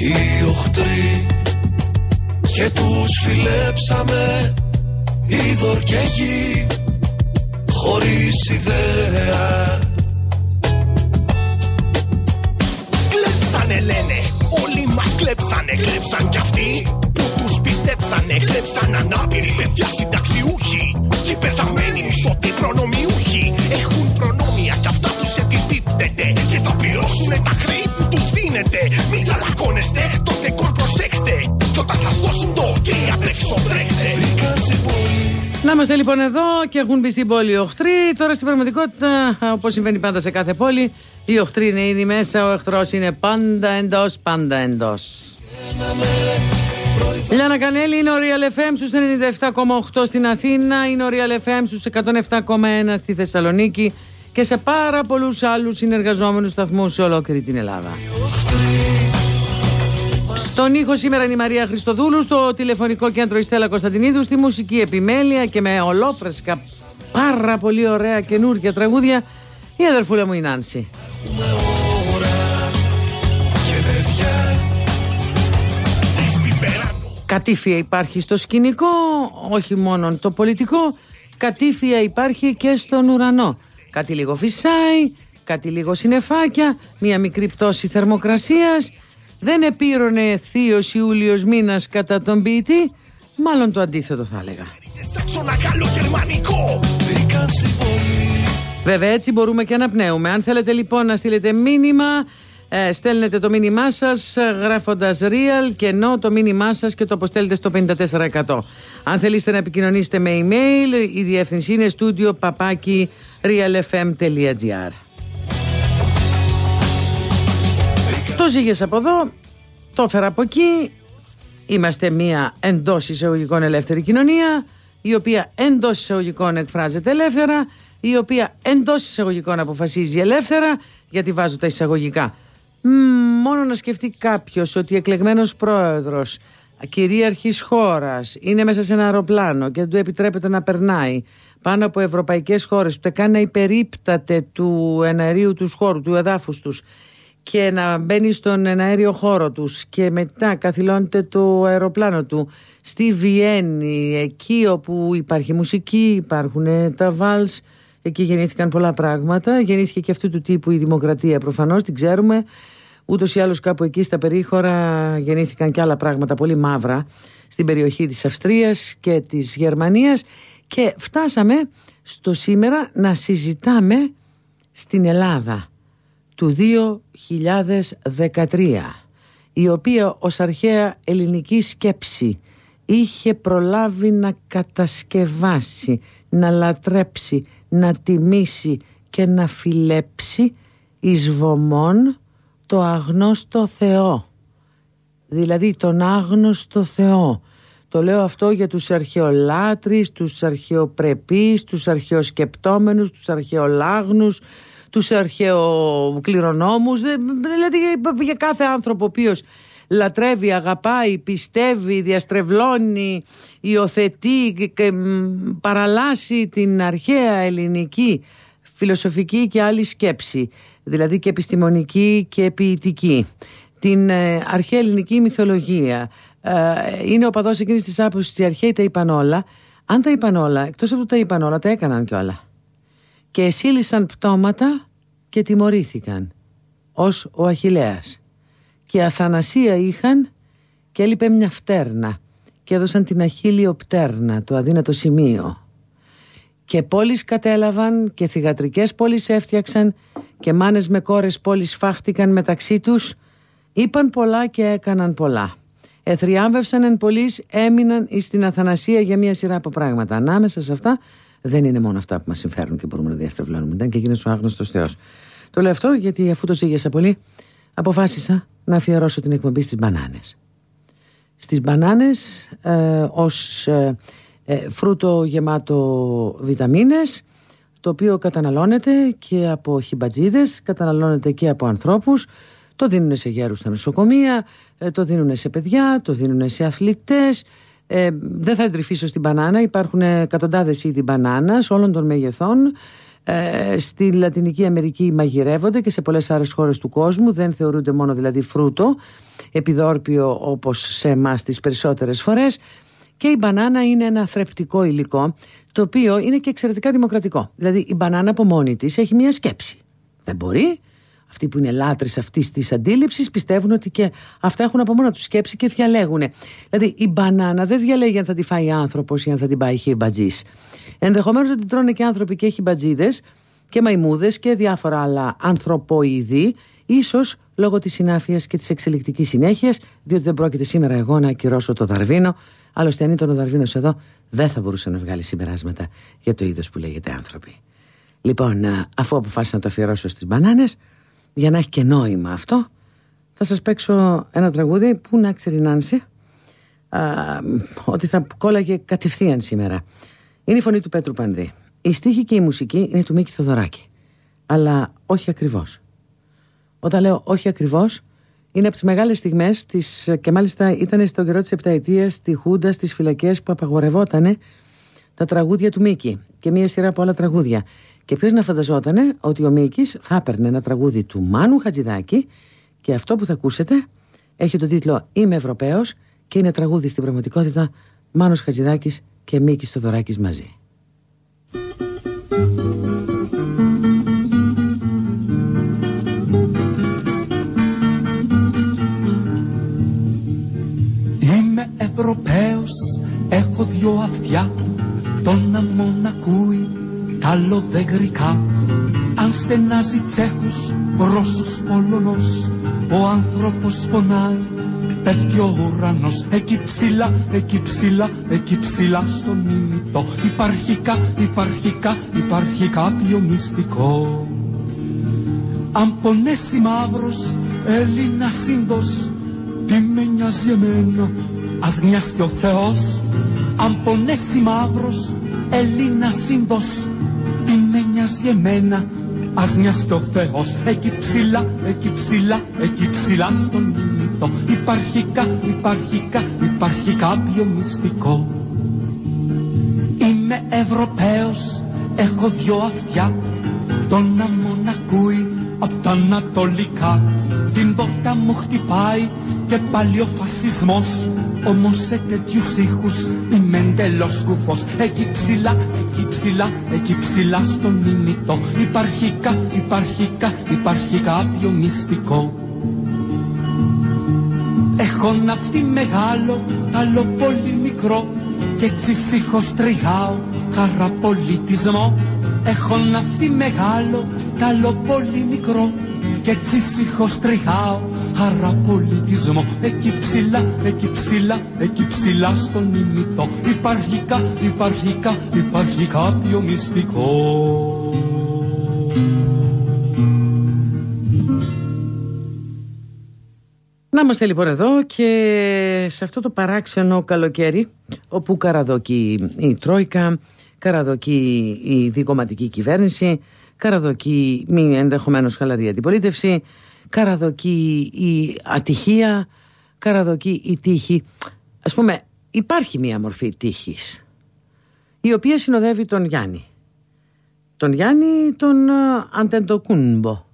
οι οχτροί και τους φιλέψαμε είδωρ και γη χωρίς ιδέα. Κλέψανε λένε, όλοι μας κλέψανε, κλέψαν κι αυτοί που τους πιστέψανε, κλέψαν ανάπηροι παιδιά συνταξιούχοι και πεθαμένοι μισθωτοί προνομιούχοι. Έχουν προνόμια κι αυτά τους επιπίπτεται και θα πληρώσουν τα χρέη που τους δίνετε μην τσαλακώνεστε, το δεκόρ προσέξτε. Κι όταν σας δώσουν το και τρέξω τρέξτε Να είμαστε λοιπόν εδώ και έχουν μπει στην πόλη οι οχτροί. Τώρα στην πραγματικότητα, όπως συμβαίνει πάντα σε κάθε πόλη, οι οχτροί είναι ήδη μέσα, ο εχθρός είναι πάντα εντός, πάντα εντός. Λιάννα Κανέλη είναι ο Real FM στους 97,8 στην Αθήνα, είναι ο Real FM στους 107,1 στη Θεσσαλονίκη και σε πάρα πολλούς άλλους συνεργαζόμενους σταθμούς σε ολόκληρη την Ελλάδα. Στον ήχο σήμερα είναι η Μαρία Χριστοδούλου, στο τηλεφωνικό κέντρο η Στέλλα Κωνσταντινίδου, στη μουσική επιμέλεια και με ολόφρεσκα πάρα πολύ ωραία καινούργια τραγούδια η αδερφούλα μου η Νάνση. Κατήφια υπάρχει στο σκηνικό, όχι μόνο το πολιτικό, κατήφια υπάρχει και στον ουρανό. Κάτι λίγο φυσάει, κάτι λίγο συνεφάκια, μία μικρή πτώση θερμοκρασίας, δεν επήρωνε θείος Ιούλιος μήνας κατά τον ποιητή, μάλλον το αντίθετο θα έλεγα. Βέβαια έτσι μπορούμε και αναπνέουμε. Αν θέλετε λοιπόν να στείλετε μήνυμα, ε, στέλνετε το μήνυμά σας γράφοντας real και ενώ το μήνυμά σας και το αποστέλλετε στο 54%. Αν θέλετε να επικοινωνήσετε με email, η διεύθυνση είναι studio papaki realfm.gr. Το ζήγες από εδώ, το έφερα από εκεί. Είμαστε μια εντός εισαγωγικών ελεύθερη κοινωνία, η οποία εντός εισαγωγικών εκφράζεται ελεύθερα, η οποία εντός εισαγωγικών αποφασίζει ελεύθερα, γιατί βάζω τα εισαγωγικά. μόνο να σκεφτεί κάποιος ότι εκλεγμένος πρόεδρος κυρίαρχης χώρας είναι μέσα σε ένα αεροπλάνο και δεν του επιτρέπεται να περνάει πάνω από ευρωπαϊκές χώρες, ούτε καν να υπερίπταται του εναερίου τους χώρου, του εδάφους τους. Και να μπαίνει στον αέριο χώρο τους. Και μετά καθυλώνεται το αεροπλάνο του. Στη Βιέννη, εκεί όπου υπάρχει μουσική, υπάρχουν τα βάλς, εκεί γεννήθηκαν πολλά πράγματα, γεννήθηκε και αυτού του τύπου η δημοκρατία προφανώς, την ξέρουμε, ούτως ή άλλως κάπου εκεί στα περίχωρα γεννήθηκαν και άλλα πράγματα πολύ μαύρα στην περιοχή της Αυστρίας και της Γερμανίας και φτάσαμε στο σήμερα να συζητάμε στην Ελλάδα του 2013 η οποία ως αρχαία ελληνική σκέψη είχε προλάβει να κατασκευάσει, να λατρέψει, να τιμήσει και να φιλέψει εις βωμόν το αγνώστο Θεό. Δηλαδή τον άγνωστο Θεό. Το λέω αυτό για τους αρχαιολάτρεις, τους αρχαιοπρεπείς, τους αρχαιοσκεπτόμενους, τους αρχαιολάγνους, τους αρχαιοκληρονόμους δηλαδή για κάθε άνθρωπο ο οποίος λατρεύει, αγαπάει, πιστεύει, διαστρεβλώνει, υιοθετεί και παραλάσει την αρχαία ελληνική φιλοσοφική και άλλη σκέψη, δηλαδή και επιστημονική και ποιητική, την ε, αρχαία ελληνική μυθολογία. Ε, είναι ο παδός εκείνης της άποψης, οι αρχαίοι τα είπαν όλα. Αν τα είπαν όλα, εκτός από το τα είπαν όλα, τα έκαναν κιόλα και εσύλισαν πτώματα και τιμωρήθηκαν ως ο Αχιλέας και αθανασία είχαν και έλειπε μια φτέρνα και έδωσαν την Αχίλιο πτέρνα, το αδύνατο σημείο. Και πόλεις κατέλαβαν και θυγατρικές πόλεις έφτιαξαν και μάνες με κόρες πόλεις φάχτηκαν μεταξύ τους. Είπαν πολλά και έκαναν πολλά εθριάμβευσαν εν πολλής έμειναν στην αθανασία για μια σειρά από πράγματα ανάμεσα σε αυτά δεν είναι μόνο αυτά που μας συμφέρουν και μπορούμε να διαστρεβλώνουμε. Ήταν και εκείνος ο άγνωστος Θεός. Το λέω αυτό γιατί αφού το ζήγεσα πολύ, αποφάσισα να αφιερώσω την εκπομπή στις μπανάνες. στις μπανάνες ε, ως ε, ε, φρούτο γεμάτο βιταμίνες το οποίο καταναλώνεται και από χιμπατζίδες, καταναλώνεται και από ανθρώπους το δίνουν σε γέρους στα νοσοκομεία, το δίνουν σε παιδιά, το δίνουν σε αθλητές. Δεν θα εντρυφήσω στην μπανάνα, υπάρχουν εκατοντάδες είδη μπανάνας όλων των μεγεθών. Ε, στη Λατινική Αμερική μαγειρεύονται και σε πολλές άλλες χώρες του κόσμου. Δεν θεωρούνται μόνο δηλαδή φρούτο επιδόρπιο όπως σε εμάς τις περισσότερες φορές. Και η μπανάνα είναι ένα θρεπτικό υλικό το οποίο είναι και εξαιρετικά δημοκρατικό. Δηλαδή η μπανάνα από μόνη της έχει μια σκέψη. Δεν μπορεί αυτοί που είναι λάτρεις αυτής της αντίληψης πιστεύουν ότι και αυτά έχουν από μόνο τους σκέψη και διαλέγουν. Δηλαδή η μπανάνα δεν διαλέγει αν θα τη φάει άνθρωπος ή αν θα την πάει χιμπατζής. Ενδεχομένως να την τρώνε και άνθρωποι και χιμπατζίδες και μαϊμούδες και διάφορα άλλα ανθρωποειδή ίσως λόγω της συνάφειας και της εξελικτικής συνέχειας διότι δεν πρόκειται σήμερα εγώ να ακυρώσω το Δαρβίνο άλλωστε αν ήταν ο Δαρβίνος εδώ δεν θα μπορούσε να βγάλει συμπεράσματα για το είδος που λέγεται άνθρωποι. Λοιπόν, αφού αποφάσισα να το αφιερώσω στις μπανάνες για να έχει και νόημα αυτό θα σας παίξω ένα τραγούδι που να ξέρει Νάνση ότι θα κόλλαγε κατευθείαν σήμερα. Είναι η φωνή του Πέτρου Πανδή. Η στίχη και η μουσική είναι του Μίκη Θοδωράκη. Αλλά όχι ακριβώς. Όταν λέω όχι ακριβώς, είναι από τις μεγάλες στιγμές της, και μάλιστα ήταν στον καιρό της επταετίας, στη Χούντα, στις φυλακές που απαγορευόταν τα τραγούδια του Μίκη και μία σειρά από άλλα τραγούδια. Και ποιος να φανταζόταν ότι ο Μίκης θα έπαιρνε ένα τραγούδι του Μάνου Χατζηδάκη και αυτό που θα ακούσετε έχει τον τίτλο Είμαι Ευρωπαίος και είναι τραγούδι στην πραγματικότητα Μάνος Χατζηδάκης και Μίκης Θοδωράκης μαζί. Είμαι Ευρωπαίος, έχω δυο αυτιά, τον αμόν ακούει καλοδεγρικά αν στενάζει Τσέχος, Ρώσος, Πολωνός ο άνθρωπος πονάει. Πέφτει ο ουρανός εκεί ψηλά, εκεί ψηλά, εκεί ψηλά στον ήμιτο υπάρχει κα, υπάρχει κα, υπάρχει κάποιο μυστικό. Αν πονέσει μαύρος Έλληνας σύνδος τι με νοιάζει εμένα ας μοιάσει ο Θεός. Αν πονέσει μαύρος Έλληνας σύνδος τι με νοιάζει εμένα. Ας μοιάσει ο Θεός. Εκεί ψηλά, εκεί ψηλά, εκεί ψηλά στον ήμιτο Υπάρχει κα, υπάρχει κα, υπάρχει κάποιο μυστικό. Είμαι Ευρωπαίος, έχω δυο αυτιά. Τον αμόν ακούει απ' τα ανατολικά. Την πόρτα μου χτυπάει και πάλι ο φασισμός όμως σε τέτοιους ήχους είμαι εντελώς κουφός Εκεί ψηλά, εκεί ψηλά, εκεί ψηλά στον ήμιτο Υπάρχει κα, υπάρχει κα, υπάρχει κάποιο μυστικό. Έχω ναυτί μεγάλο, καλό πολύ μικρό. Κι έτσι σίχος τριγάω, χαραπολιτισμό. Έχω ναυτί μεγάλο, καλό πολύ μικρό. Κι έτσι σίχος τριγάω, παραπολιτισμό εκεί ψηλά, εκεί ψηλά, εκεί ψηλά στον ημιτό. Υπάρχει κα, υπάρχει κα, υπάρχει κάποιο μυστικό. Να είμαστε λοιπόν εδώ και σε αυτό το παράξενο καλοκαίρι όπου καραδοκεί η Τρόικα, καραδοκεί η δικοματική κυβέρνηση, καραδοκεί μη ενδεχομένως χαλαρή αντιπολίτευση, καραδοκεί η ατυχία, καραδοκεί η τύχη. Ας πούμε υπάρχει μία μορφή τύχης η οποία συνοδεύει τον Γιάννη. Τον Γιάννη τον ε, Αντεντοκούμπο.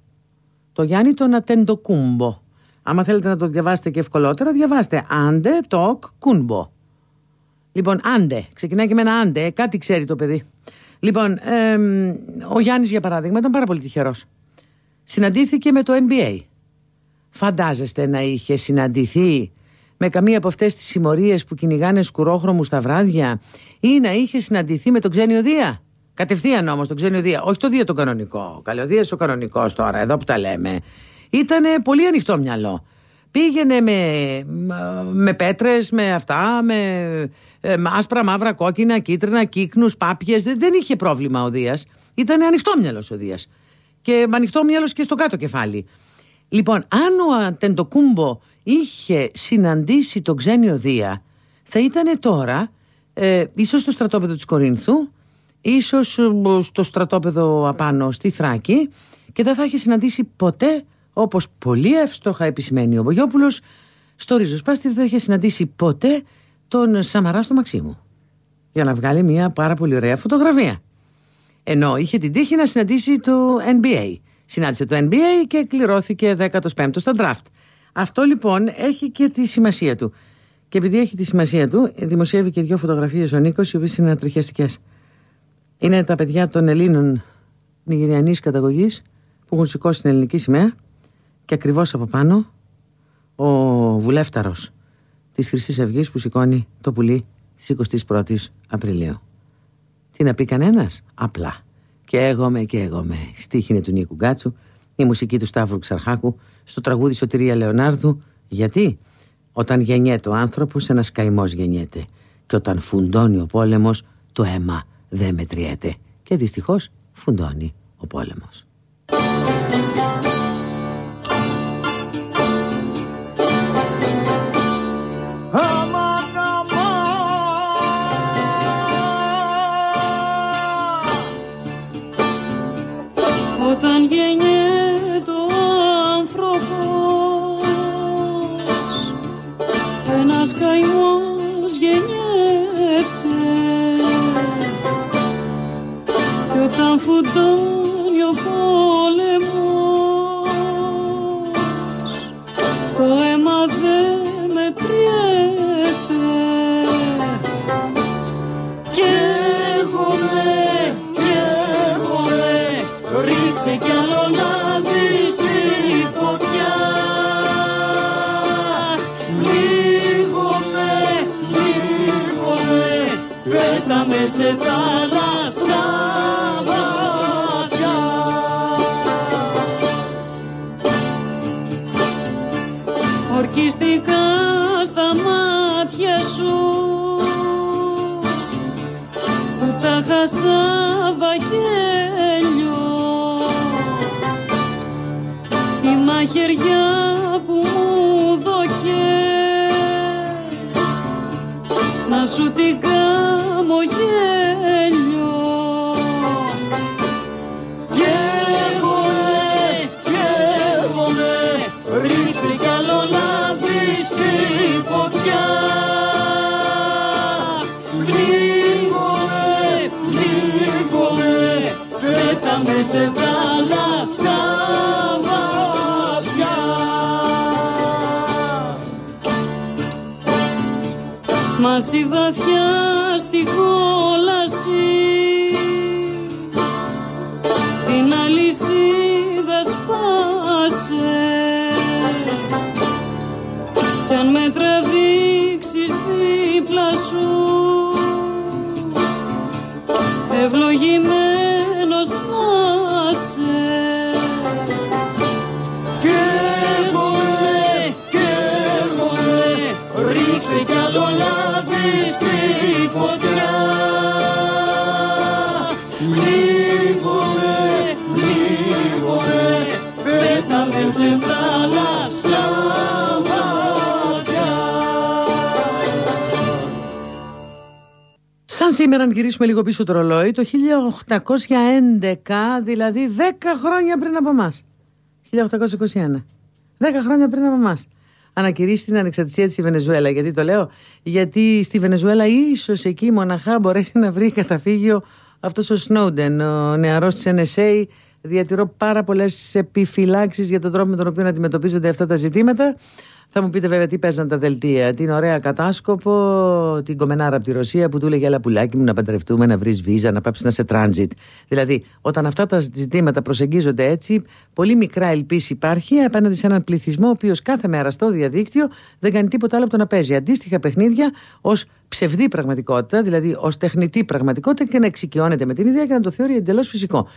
Το Γιάννη τον Ατεντοκούμπο. Άμα θέλετε να το διαβάσετε και ευκολότερα, διαβάστε Άντε τοκ κούνμπο. Λοιπόν, άντε. Ξεκινάει και με ένα άντε. Κάτι ξέρει το παιδί. Λοιπόν, ο Γιάννης για παράδειγμα ήταν πάρα πολύ τυχερός συναντήθηκε με το NBA. Φαντάζεστε να είχε συναντηθεί με καμία από αυτές τις συμμορίες που κυνηγάνε σκουρόχρωμους στα βράδια ή να είχε συναντηθεί με τον Ξένιο Δία; Κατευθείαν όμως τον Ξένιο Δία, όχι το Δία τον κανονικό. Καλωδίας ο κανονικός τώρα, εδώ που τα λέμε. Ήταν πολύ ανοιχτό μυαλό. Πήγαινε με, με πέτρες, με αυτά, με, ε, με άσπρα, μαύρα, κόκκινα, κίτρινα, κύκνους, πάπιες. Δεν, δεν είχε πρόβλημα ο Δίας. Ήταν ανοιχτό μυαλός ο Δίας και με ανοιχτό μυαλό και στο κάτω κεφάλι. Λοιπόν, αν ο Τεντοκούμπο είχε συναντήσει τον Ξένιο Δία θα ήταν τώρα ε, ίσως στο στρατόπεδο της Κορίνθου ίσως ε, στο στρατόπεδο απάνω στη Θράκη και δεν θα είχε συναντήσει ποτέ όπως πολύ εύστοχα επισημαίνει ο Μπογιόπουλος στο ριζοσπάστη δεν θα είχε συναντήσει ποτέ τον Σαμαρά στο Μαξίμου για να βγάλει μια πάρα πολύ ωραία φωτογραφία ενώ είχε την τύχη να συναντήσει το NBA συνάντησε το NBA και κληρώθηκε 15ο στα draft αυτό λοιπόν έχει και τη σημασία του και επειδή έχει τη σημασία του, δημοσιεύει και δύο φωτογραφίες ο Νίκος, οι οποίες είναι ατριχιαστικέ. Είναι τα παιδιά των Ελλήνων Νιγηριανής καταγωγής που έχουν σηκώσει την ελληνική σημαία και ακριβώς από πάνω ο βουλεύταρος της Χρυσής Αυγής που σηκώνει το πουλί τη 21η Απριλίου. Τι να πει κανένας, απλά. Και εγώ με και εγώ με. Στίχη είναι του Νίκου Γκάτσου, η μουσική του Σταύρου Ξαρχάκου, στο τραγούδι Σωτηρία Λεωνάρδου. Γιατί; Όταν γεννιέται ο άνθρωπος ένας καημός γεννιέται και όταν φουντώνει ο πόλεμος το αίμα δεν μετριέται και δυστυχώς φουντώνει ο πόλεμος. divine. Να σου την κάνω γέλιο. Καίγομαι, καίγομαι, ρίξε κι άλλο λάδι στη φωτιά. Μες σε θάλασσα βαθιά στη κόλαση σήμερα, αν γυρίσουμε λίγο πίσω το ρολόι, το 1811, δηλαδή 10 χρόνια πριν από εμάς. 1821. 10 χρόνια πριν από εμάς. Ανακηρύσσει την ανεξαρτησία της Βενεζουέλα. Γιατί το λέω, Γιατί στη Βενεζουέλα ίσως εκεί μοναχά μπορέσει να βρει καταφύγιο αυτός ο Σνόντεν, ο νεαρός της NSA. Διατηρώ πάρα πολλές επιφυλάξεις για τον τρόπο με τον οποίο αντιμετωπίζονται αυτά τα ζητήματα. Θα μου πείτε βέβαια τι παίζαν τα δελτία. Την ωραία κατάσκοπο, την κομμενάρα από τη Ρωσία που του έλεγε Ελά πουλάκι μου να παντρευτούμε, να βρεις βίζα, να πάψεις να σε τράνζιτ. Δηλαδή, όταν αυτά τα ζητήματα προσεγγίζονται έτσι, πολύ μικρά ελπίση υπάρχει απέναντι σε έναν πληθυσμό ο οποίος κάθε μέρα στο διαδίκτυο δεν κάνει τίποτα άλλο από το να παίζει αντίστοιχα παιχνίδια ως ψευδή πραγματικότητα, δηλαδή ως τεχνητή πραγματικότητα και να εξοικειώνεται με την ιδέα και να το θεωρεί εντελώς φυσικό.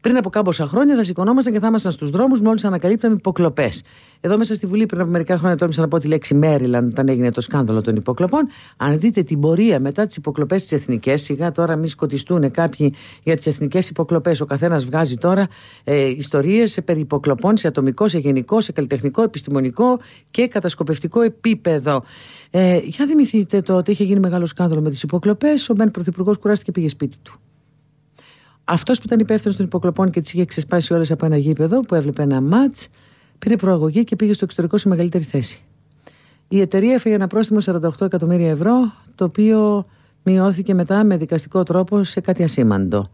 Πριν από κάμποσα χρόνια θα σηκωνόμασταν και θα ήμασταν στους δρόμους μόλις ανακαλύπταμε υποκλοπές. Εδώ μέσα στη Βουλή πριν από μερικά χρόνια τόλμησα να πω τη λέξη Μέριλαν όταν έγινε το σκάνδαλο των υποκλοπών. Αν δείτε την πορεία μετά τις υποκλοπές τη εθνικές, σιγά τώρα μη σκοτιστούν κάποιοι για τις εθνικές υποκλοπές. Ο καθένας βγάζει τώρα ε, ιστορίες περί υποκλοπών σε ατομικό, σε γενικό, σε καλλιτεχνικό, επιστημονικό και κατασκοπευτικό επίπεδο. Ε, για θυμηθείτε το ότι είχε γίνει μεγάλο σκάνδαλο με τις υποκλοπές. Ο Μπεν Πρωθυπουργός κουράστηκε και πήγε σπίτι του. Αυτός που ήταν υπεύθυνος των υποκλοπών και τις είχε ξεσπάσει όλες από ένα γήπεδο που έβλεπε ένα ματ, πήρε προαγωγή και πήγε στο εξωτερικό σε μεγαλύτερη θέση. Η εταιρεία έφεγε ένα πρόστιμο 48 εκατομμύρια ευρώ, το οποίο μειώθηκε μετά με δικαστικό τρόπο σε κάτι ασήμαντο.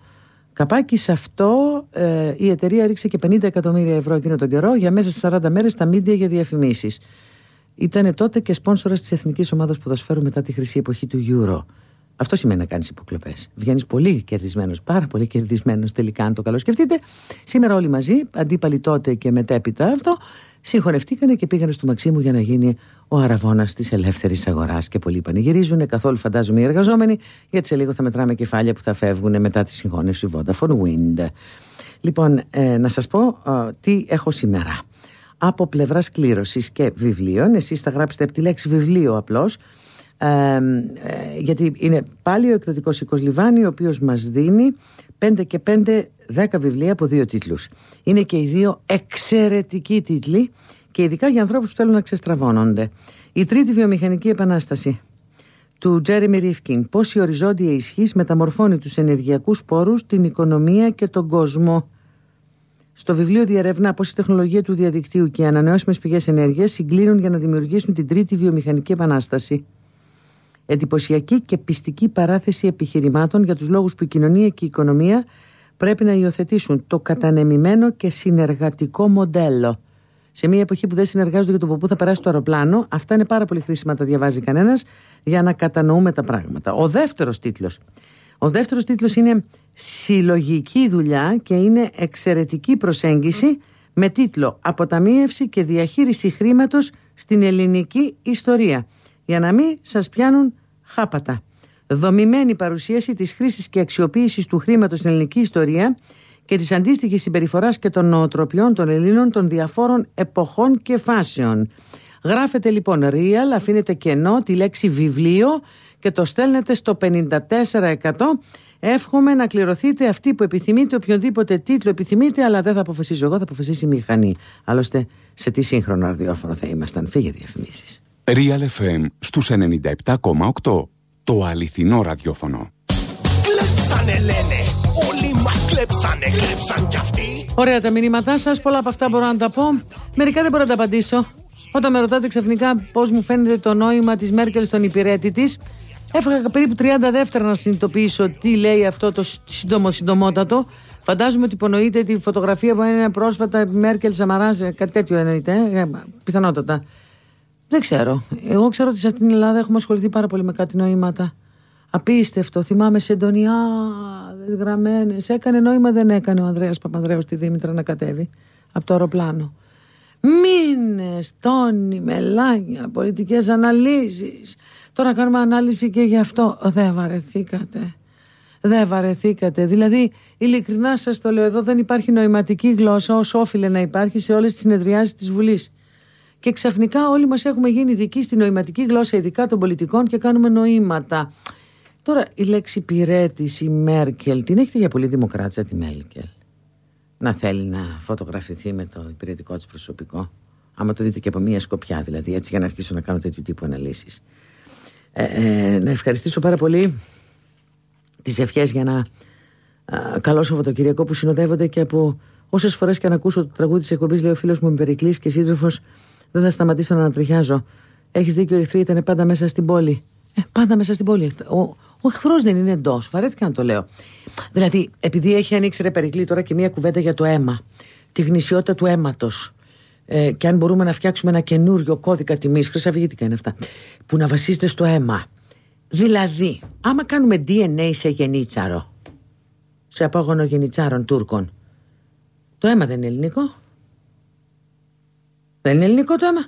Καπάκι σε αυτό ε, η εταιρεία ρίξε και 50 εκατομμύρια ευρώ εκείνο τον καιρό για μέσα σε 40 μέρες στα μίντια για διαφημίσεις. Ήταν τότε και σπόνσορας της εθνικής ομάδας ποδοσφαίρου μετά τη χρυσή εποχή του Euro. Αυτό σημαίνει να κάνεις υποκλοπές. Βγαίνεις πολύ κερδισμένος, πάρα πολύ κερδισμένος τελικά, αν το καλό σκεφτείτε. Σήμερα όλοι μαζί, αντίπαλοι τότε και μετέπειτα αυτό, συγχωνευτήκανε και πήγανε στο Μαξίμου για να γίνει ο αραβόνα της ελεύθερης αγοράς. Και πολλοί πανηγυρίζουν, καθόλου φαντάζομαι οι εργαζόμενοι, γιατί σε λίγο θα μετράμε κεφάλια που θα φεύγουν μετά τη συγχώνευση Vodafone Wind. Λοιπόν, ε, να σας πω ε, τι έχω σήμερα. Από πλευράς κλήρωσης και βιβλίων, εσείς θα γράψετε από τη λέξη βιβλίο απλώς ε, γιατί είναι πάλι ο εκδοτικός οίκος Λιβάνι ο οποίος μας δίνει 5 και 5 10 βιβλία από δύο τίτλους. Είναι και οι δύο εξαιρετικοί τίτλοι και ειδικά για ανθρώπους που θέλουν να ξεστραβώνονται. Η τρίτη βιομηχανική επανάσταση του Τζέρεμι Ρίφκιν πώς η οριζόντια ισχύς μεταμορφώνει τους ενεργειακούς πόρους την οικονομία και τον κόσμο. Στο βιβλίο διαρευνά πώς η τεχνολογία του διαδικτύου και οι ανανεώσιμες πηγές ενέργειας συγκλίνουν για να δημιουργήσουν την τρίτη βιομηχανική επανάσταση εντυπωσιακή και πιστική παράθεση επιχειρημάτων για τους λόγους που η κοινωνία και η οικονομία πρέπει να υιοθετήσουν το κατανεμημένο και συνεργατικό μοντέλο. Σε μια εποχή που δεν συνεργάζονται για το πού θα περάσει το αεροπλάνο, αυτά είναι πάρα πολύ χρήσιμα, τα διαβάζει κανένας για να κατανοούμε τα πράγματα. Ο δεύτερος τίτλος. Ο δεύτερος τίτλος είναι Συλλογική δουλειά και είναι εξαιρετική προσέγγιση με τίτλο Αποταμίευση και διαχείριση χρήματος στην ελληνική ιστορία για να μην σας πιάνουν χάπατα. Δομημένη παρουσίαση της χρήσης και αξιοποίησης του χρήματος στην ελληνική ιστορία και της αντίστοιχης συμπεριφοράς και των νοοτροπιών των Ελλήνων των διαφόρων εποχών και φάσεων. Γράφετε λοιπόν real, αφήνετε κενό τη λέξη βιβλίο και το στέλνετε στο 54%. Εύχομαι να κληρωθείτε αυτοί που επιθυμείτε, οποιονδήποτε τίτλο επιθυμείτε, αλλά δεν θα αποφασίσω εγώ, θα αποφασίσει η μηχανή. Άλλωστε, σε τι σύγχρονο ραδιόφωνο θα ήμασταν. Φύγε διαφημίσεις. Real FM στους 97,8. Το αληθινό ραδιόφωνο. Κλέψανε λένε, όλοι μας κλέψανε, κλέψαν κι αυτοί. Ωραία τα μηνύματά σας. Πολλά από αυτά μπορώ να τα πω. Μερικά δεν μπορώ να τα απαντήσω. Όταν με ρωτάτε ξαφνικά πώς μου φαίνεται το νόημα της Μέρκελ στον υπηρέτη της, έφαγα περίπου 30 δεύτερα να συνειδητοποιήσω τι λέει αυτό το σύντομο συντομότατο. Φαντάζομαι ότι υπονοείται τη φωτογραφία που είναι πρόσφατα Μέρκελ Σαμαράς, κάτι τέτοιο εννοείται. Ε, πιθανότατα. Δεν ξέρω. Εγώ ξέρω ότι σε αυτήν την Ελλάδα έχουμε ασχοληθεί πάρα πολύ με κάτι νοήματα. Απίστευτο. Θυμάμαι συντονιά γραμμένες. Έκανε νόημα, δεν έκανε ο Ανδρέας Παπανδρέου στη Δήμητρα να κατέβει από το αεροπλάνο. Μήνες, τόνοι, μελάνια, πολιτικές αναλύσεις. Τώρα κάνουμε ανάλυση και γι' αυτό. Δεν βαρεθήκατε. Δεν βαρεθήκατε. Δηλαδή, ειλικρινά σας το λέω, εδώ δεν υπάρχει νοηματική γλώσσα όσο όφιλε να υπάρχει σε όλες τις συνεδριάσεις της Βουλής και ξαφνικά όλοι μας έχουμε γίνει ειδικοί στη νοηματική γλώσσα ειδικά των πολιτικών και κάνουμε νοήματα. Τώρα η λέξη πυρέτηση Μέρκελ την έχετε για πολύ δημοκράτησα τη Μέρκελ; Να θέλει να φωτογραφηθεί με το υπηρετικό της προσωπικό; Άμα το δείτε και από μία σκοπιά δηλαδή έτσι για να αρχίσω να κάνω τέτοιου τύπου αναλύσεις. Ε, ε, να ευχαριστήσω πάρα πολύ τις ευχές για ένα α, καλό Σαββατοκυριακό που συνοδεύονται και από όσες φορές και αν ακούσω το τραγούδι της εκπομπής λέει ο φίλος μου Περικλής και σύντροφος δεν θα σταματήσω να ανατριχιάζω. Έχεις δίκιο, οι εχθροί ήταν πάντα μέσα στην πόλη. Ε, πάντα μέσα στην πόλη. Ο, ο εχθρός δεν είναι εντός. Βαρέθηκα να το λέω. Δηλαδή, επειδή έχει ανοίξει ρε Περικλή τώρα και μία κουβέντα για το αίμα, τη γνησιότητα του αίματος. Ε, και αν μπορούμε να φτιάξουμε ένα καινούριο κώδικα τιμής, χρυσαυγήτικα είναι αυτά, που να βασίζεται στο αίμα. Δηλαδή, άμα κάνουμε DNA σε γενίτσαρο, σε απόγονο γενιτσάρων Τούρκων, το αίμα δεν είναι ελληνικό. Δεν είναι ελληνικό το αίμα.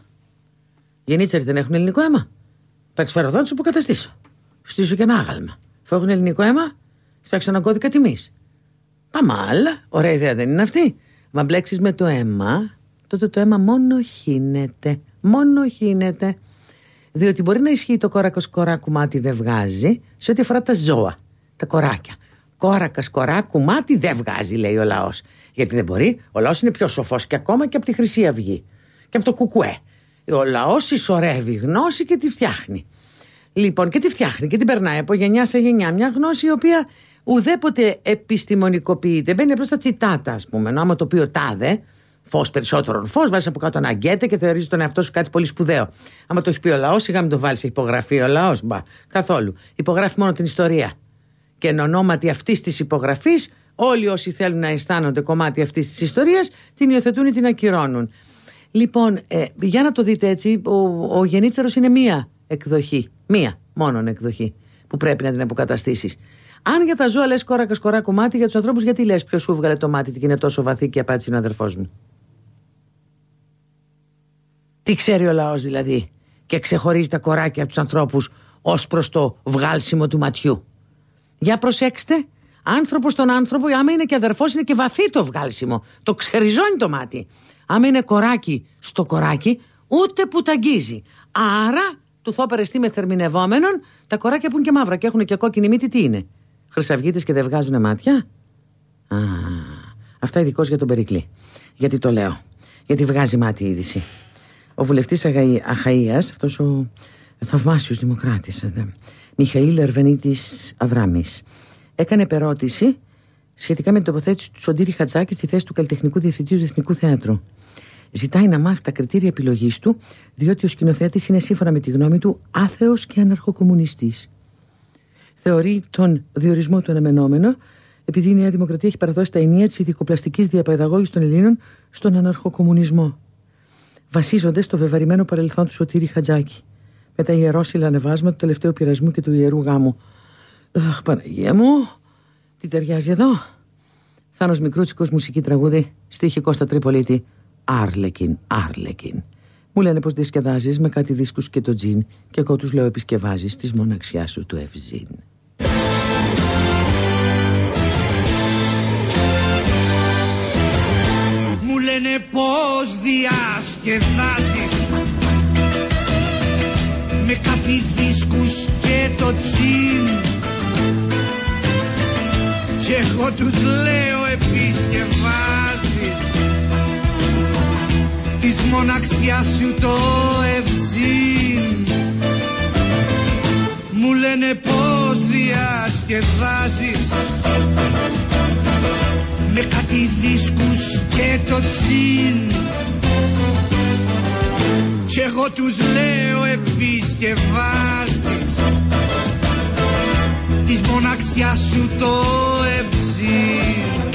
Γενίτσαροι δεν έχουν ελληνικό αίμα. Θα ξέρω εδώ να του αποκαταστήσω. Στήσω και ένα άγαλμα. Αφού έχουν ελληνικό αίμα, φτιάξω ένα κώδικα τιμής. Πάμε άλλα. Ωραία ιδέα δεν είναι αυτή. Μα μπλέξεις με το αίμα, τότε το αίμα μόνο χύνεται. Μόνο χύνεται. Διότι μπορεί να ισχύει το κόρακος κοράκου μάτι δεν βγάζει σε ό,τι αφορά τα ζώα, τα κοράκια. Κόρακας κοράκου μάτι δεν βγάζει, λέει ο λαός. Γιατί δεν μπορεί. Ο λαός είναι πιο σοφός και ακόμα και από τη Χρυσή Αυγή. Και από το Κουκουέ. Ο λαός συσσωρεύει γνώση και τη φτιάχνει. Λοιπόν, και τη φτιάχνει και την περνάει από γενιά σε γενιά. Μια γνώση η οποία ουδέποτε επιστημονικοποιείται. Μπαίνει απλώς στα τσιτάτα, ας πούμε. Ενώ άμα το πει ο τάδε, φως περισσότερον φως, βάζεις από κάτω ένα γκέτε και θεωρίζει τον εαυτό σου κάτι πολύ σπουδαίο. Άμα το έχει πει ο λαός, σιγά μην το βάλεις σε υπογραφή ο λαός. Μπα, καθόλου. Υπογράφει μόνο την ιστορία. Και εν ονόματι αυτής της υπογραφής, όλοι όσοι θέλουν να αισθάνονται κομμάτι αυτής της ιστορίας, την υιοθετούν ή την ακυρώνουν. Λοιπόν, ε, για να το δείτε έτσι, ο, ο Γενίτσαρος είναι μία εκδοχή. Μία μόνον εκδοχή που πρέπει να την αποκαταστήσεις. Αν για τα ζώα λες κόρακα σκορά κομμάτι, για τους ανθρώπους γιατί λες ποιος σου βγάλε το μάτι και είναι τόσο βαθύ και απάντησε ο αδερφός μου; Τι ξέρει ο λαός δηλαδή και ξεχωρίζει τα κοράκια από τους ανθρώπους ως προς το βγάλσιμο του ματιού; Για προσέξτε, άνθρωπος στον άνθρωπο, άμα είναι και αδερφός, είναι και βαθύ το βγάλσιμο. Το ξεριζώνει το μάτι. Άμα είναι κοράκι στο κοράκι, ούτε που τα αγγίζει. Άρα του θόπερεστή με θερμινευόμενον, τα κοράκια που είναι και μαύρα και έχουν και κόκκινη μύτη, τι είναι; Χρυσαυγίτες και δεν βγάζουν μάτια; Α, αυτά ειδικώς για τον Περικλή. Γιατί το λέω. Γιατί βγάζει μάτι η είδηση. Ο βουλευτής Αχαία, αυτός ο θαυμάσιος δημοκράτης, ε, Μιχαήλ Ερβενίτης Αβράμης, έκανε περώτηση σχετικά με την τοποθέτηση του Σοντήρη Χατζάκη στη θέση του καλλιτεχνικού διευθυντή του Εθνικού Θέατρου. Ζητάει να μάθει τα κριτήρια επιλογής του, διότι ο σκηνοθέτης είναι σύμφωνα με τη γνώμη του άθεος και αναρχοκομμουνιστής. Θεωρεί τον διορισμό του αναμενόμενο, επειδή η Νέα Δημοκρατία έχει παραδώσει τα ενία της ειδικοπλαστικής διαπαιδαγώγησης των Ελλήνων στον αναρχοκομμουνισμό. Βασίζονται στο βεβαρημένο παρελθόν του Σωτήρη Χατζάκη, με τα ιερόσιλα ανεβάσματα του τελευταίου πειρασμού και του ιερού γάμου. Αχ, Παναγία μου, τι ταιριάζει εδώ. Θάνος Μικρούτσικος μουσική τραγούδι, στίχη Κώστα Τρίπολίτη. Άρλεκιν, Άρλεκιν. Μου λένε πως διασκεδάζεις με κάτι δίσκους και το τζιν και εγώ τους λέω επισκευάζεις της μοναξιάς σου του Ευζίν. Μου λένε πως διασκεδάζεις με κάτι δίσκους και το τζιν και εγώ τους λέω επισκευάζεις της μοναξιάς σου το ευζήν μου λένε πως διασκεδάζεις με κάτι δίσκους και το τσιν κι εγώ τους λέω επισκευάζεις της μοναξιάς σου το ευζήν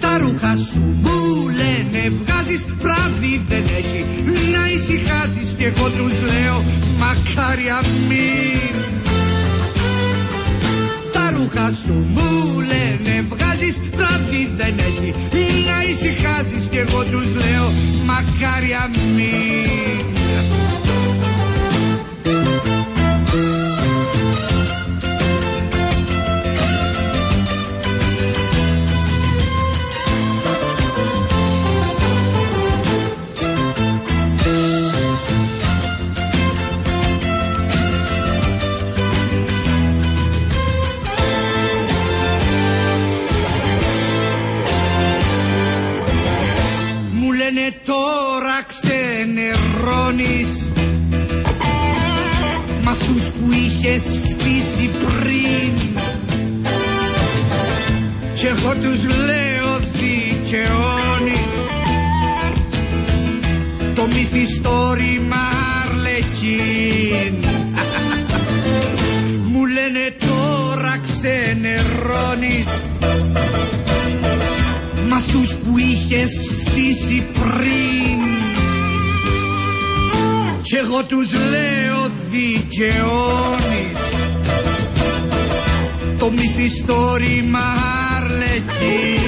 τα ρούχα σου μου λένε βγάζεις βράδυ δεν έχει να ησυχάζεις και εγώ τους λέω μακάρι αμήν τα ρούχα σου μου λένε βγάζεις βράδυ δεν έχει να ησυχάζεις και εγώ τους λέω μακάρι αμήν που είχες φτύσει πριν. Κι εγώ τους λέω δικαιώνεις. Το μυθιστόρημα Αρλεκίν. Μου λένε τώρα ξενερώνεις. Μ' αυτούς που είχες φτύσει πριν Κι εγώ τους λέω δικαιώνεις. Το μυθιστόρημα Αρλεκίν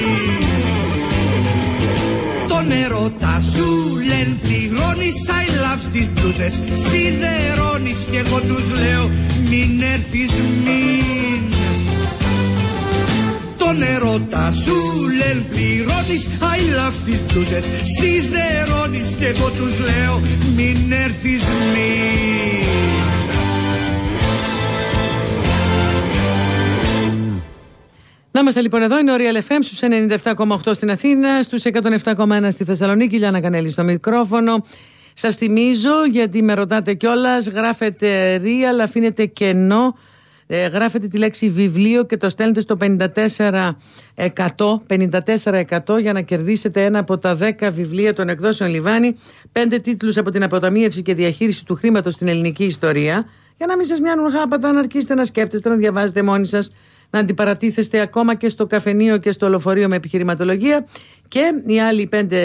Τον ερώτα σου λένε πληρώνεις. I love στις μπλούζες Σιδερώνεις. Κι εγώ τους λέω μην έρθεις μην τον ερώτα σου λένε πληρώνεις I love τις μπλούζες Σιδερώνεις και εγώ τους λέω μην έρθεις μη Να είμαστε λοιπόν εδώ, είναι ο Real FM στους 97,8 στην Αθήνα, στους 107,1 στη Θεσσαλονίκη, Λιάννα Κανέλη στο μικρόφωνο. Σας θυμίζω, γιατί με ρωτάτε κιόλας, γράφετε Real, αφήνετε κενό, ε, γράφετε τη λέξη βιβλίο και το στέλνετε στο 54%, 54% για να κερδίσετε ένα από τα 10 βιβλία των εκδόσεων Λιβάνι, πέντε τίτλους από την αποταμίευση και διαχείριση του χρήματος στην ελληνική ιστορία, για να μην σας μοιάνουν χάπατα, να αρχίσετε να σκέφτεστε, να διαβάζετε μόνοι σας να αντιπαρατίθεστε ακόμα και στο καφενείο και στο λεωφορείο με επιχειρηματολογία. Και οι άλλοι πέντε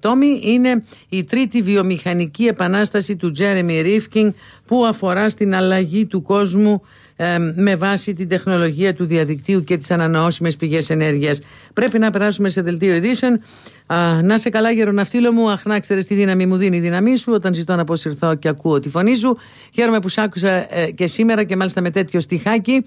τόμοι είναι η τρίτη βιομηχανική επανάσταση του Τζέρεμι Ρίφκινγκ που αφορά στην αλλαγή του κόσμου με βάση την τεχνολογία του διαδικτύου και τις ανανεώσιμες πηγές ενέργειας. Πρέπει να περάσουμε σε δελτίο ειδήσεων. να σε καλά γεροναυτήλο μου, αχ να ξέρεις τι δύναμη μου δίνει η δύναμή σου όταν ζητώ να αποσυρθώ και ακούω τη φωνή σου. Χαίρομαι που σ' άκουσα ε, και σήμερα και μάλιστα με τέτοιο στιχάκι.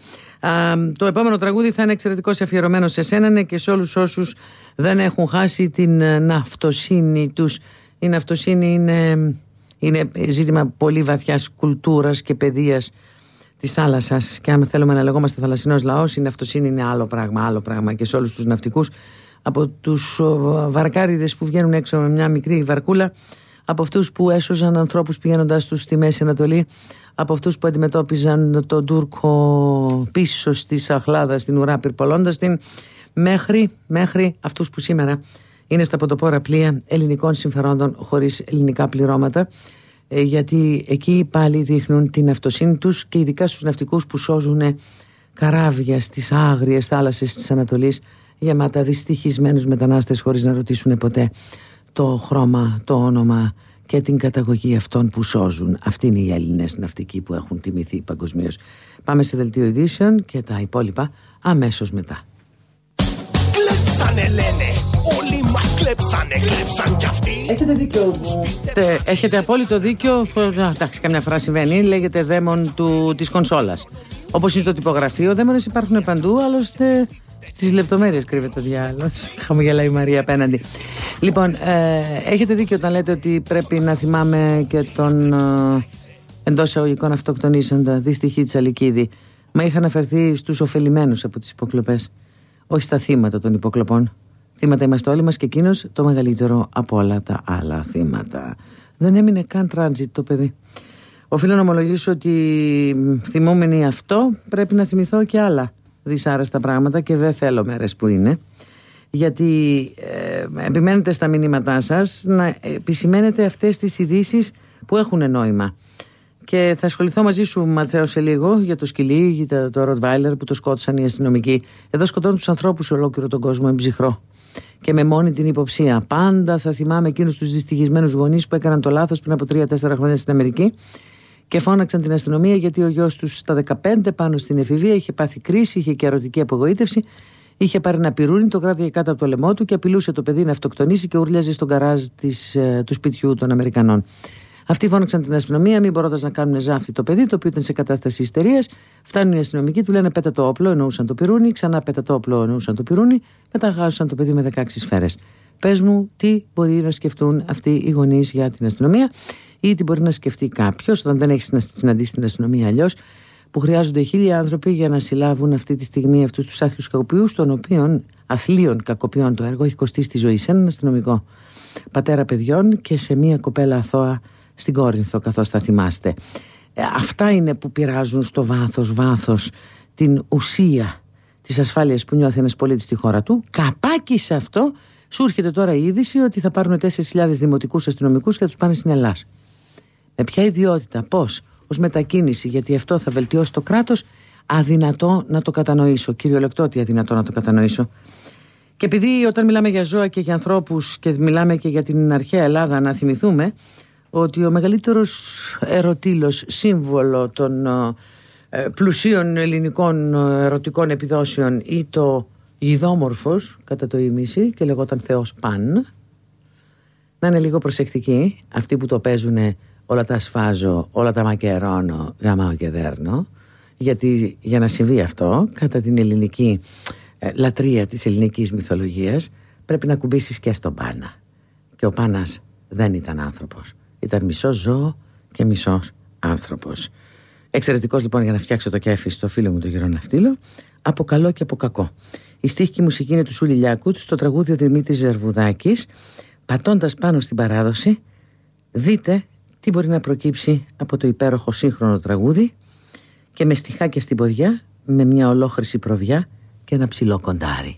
το επόμενο τραγούδι θα είναι εξαιρετικό αφιερωμένο σε σένα ναι, και σε όλους όσους δεν έχουν χάσει την ε, ναυτοσύνη τους. Η ναυτοσύνη είναι, είναι ζήτημα πολύ βαθιάς κουλτούρας και παιδείας της θάλασσας. Και αν θέλουμε να λεγόμαστε θαλασσινός λαός, η ναυτοσύνη είναι άλλο πράγμα, άλλο πράγμα. Και σε όλους τους ναυτικούς, από τους βαρκάριδες που βγαίνουν έξω με μια μικρή βαρκούλα, από αυτούς που έσωζαν ανθρώπους πηγαίνοντά τους στη Μέση Ανατολή, από αυτούς που αντιμετώπιζαν τον Τούρκο πίσω στη Σαχλάδα, στην ουρά, πυρπολώντας την, μέχρι, μέχρι αυτούς που σήμερα είναι στα πρωτοπόρα πλοία ελληνικών συμφερόντων χωρίς ελληνικά πληρώματα ε, γιατί εκεί πάλι δείχνουν την αυτοσύνη τους και ειδικά στους ναυτικούς που σώζουν καράβια στις άγριες θάλασσες της Ανατολής γεμάτα δυστυχισμένους μετανάστες χωρίς να ρωτήσουν ποτέ το χρώμα, το όνομα και την καταγωγή αυτών που σώζουν. Αυτοί είναι οι Έλληνες ναυτικοί που έχουν τιμηθεί παγκοσμίως. Πάμε σε δελτίο ειδήσεων και τα υπόλοιπα αμέσως μετά. Κλέψανε λένε, όλοι μας κλέψανε, κλέψαν κι αυτοί Έχετε δίκιο. έχετε απόλυτο δίκιο. Εντάξει, καμιά φορά συμβαίνει. Λέγεται δαίμον του, της κονσόλας. Όπως είναι το τυπογραφείο, δαίμονες υπάρχουν παντού, άλλωστε Στις λεπτομέρειες κρύβεται ο διάλογο. Χαμογελάει η Μαρία απέναντι. Λοιπόν, ε, έχετε δίκιο όταν λέτε ότι πρέπει να θυμάμαι και τον ε, εντός εισαγωγικών αυτοκτονήσαντα δυστυχή τη Αλικίδη. Μα είχα αναφερθεί στους ωφελημένους από τις υποκλοπές, όχι στα θύματα των υποκλοπών. Θύματα είμαστε όλοι μας και εκείνος το μεγαλύτερο από όλα τα άλλα θύματα. Δεν έμεινε καν τράντζιτ το παιδί. Οφείλω να ομολογήσω ότι θυμούμενοι αυτό πρέπει να θυμηθώ και άλλα δυσάρεστα πράγματα και δεν θέλω μέρες που είναι γιατί ε, επιμένετε στα μηνύματά σας να επισημαίνετε αυτές τις ειδήσεις που έχουν νόημα και θα ασχοληθώ μαζί σου Ματσέο σε λίγο για το σκυλί, για το Ροτβάιλερ που το σκότωσαν οι αστυνομικοί εδώ σκοτώνουν τους ανθρώπους σε ολόκληρο τον κόσμο εμψυχρό και με μόνη την υποψία. Πάντα θα θυμάμαι εκείνους τους δυστυχισμένους γονείς που έκαναν το λάθος πριν από 3-4 χρόνια στην Αμερική και φώναξαν την αστυνομία γιατί ο γιος τους στα 15 πάνω στην εφηβεία είχε πάθει κρίση, είχε και ερωτική απογοήτευση. Είχε πάρει ένα πυρούνι, το κράτησε κάτω από το λαιμό του και απειλούσε το παιδί να αυτοκτονήσει και ούρλιαζε στον καράζ της, ε, του σπιτιού των Αμερικανών. Αυτοί φώναξαν την αστυνομία, μην μπορώντας να κάνουν ζάφτη το παιδί, το οποίο ήταν σε κατάσταση ιστερίας. Φτάνουν οι αστυνομικοί, του λένε πέτα το όπλο, εννοούσαν το πυρούνι, ξανά πέτα το όπλο, εννοούσαν το πυρούνι, μετά γάσουσαν το παιδί με 16 σφαίρες. Πες μου, τι μπορεί να σκεφτούν αυτοί οι γονείς για την αστυνομία, ή τι μπορεί να σκεφτεί κάποιος, όταν δεν έχει συναντήσει την αστυνομία αλλιώς, που χρειάζονται χίλιοι άνθρωποι για να συλλάβουν αυτή τη στιγμή αυτούς τους άθλιους κακοποιούς, των οποίων αθλίων κακοποιών το έργο έχει κοστίσει τη ζωή σε έναν αστυνομικό πατέρα παιδιών και σε μία κοπέλα αθώα στην Κόρινθο καθώς θα θυμάστε. Ε, αυτά είναι που πειράζουν στο βάθος, βάθος την ουσία της ασφάλειας που νιώθει ένας πολίτης στη χώρα του. Καπάκι σε αυτό σου έρχεται τώρα η είδηση ότι θα πάρουν 4.000 δημοτικούς αστυνομικούς και θα τους πάνε στην Ελλάδα. Με ποια ιδιότητα, πώς, ως μετακίνηση, γιατί αυτό θα βελτιώσει το κράτος, αδυνατό να το κατανοήσω. Κυριολεκτό ότι αδυνατό να το κατανοήσω. Και επειδή όταν μιλάμε για ζώα και για ανθρώπους και μιλάμε και για την αρχαία Ελλάδα να θυμηθούμε ότι ο μεγαλύτερος ερωτήλος σύμβολο των ε, πλουσίων ελληνικών ε, ερωτικών επιδόσεων ή το γιδόμορφος κατά το ίμιση και λεγόταν Θεός Παν να είναι λίγο προσεκτικοί αυτοί που το παίζουν όλα τα σφάζω, όλα τα μακερώνω, γαμάω και δέρνω γιατί για να συμβεί αυτό κατά την ελληνική ε, λατρεία της ελληνικής μυθολογίας πρέπει να κουμπίσεις και στον Πάνα. Και ο Πάνας δεν ήταν άνθρωπος ήταν μισός ζώο και μισός άνθρωπος. Εξαιρετικός λοιπόν για να φτιάξω το κέφι στο φίλο μου τον Γεροναυτήλο από καλό και από κακό. Η στίχη μουσική είναι του Σούλη Λιάκου στο τραγούδι ο Δημήτρης Ζερβουδάκης. Πατώντας πάνω στην παράδοση δείτε τι μπορεί να προκύψει από το υπέροχο σύγχρονο τραγούδι και με στιχάκια στην ποδιά με μια ολόχρηση προβιά και ένα ψηλό κοντάρι.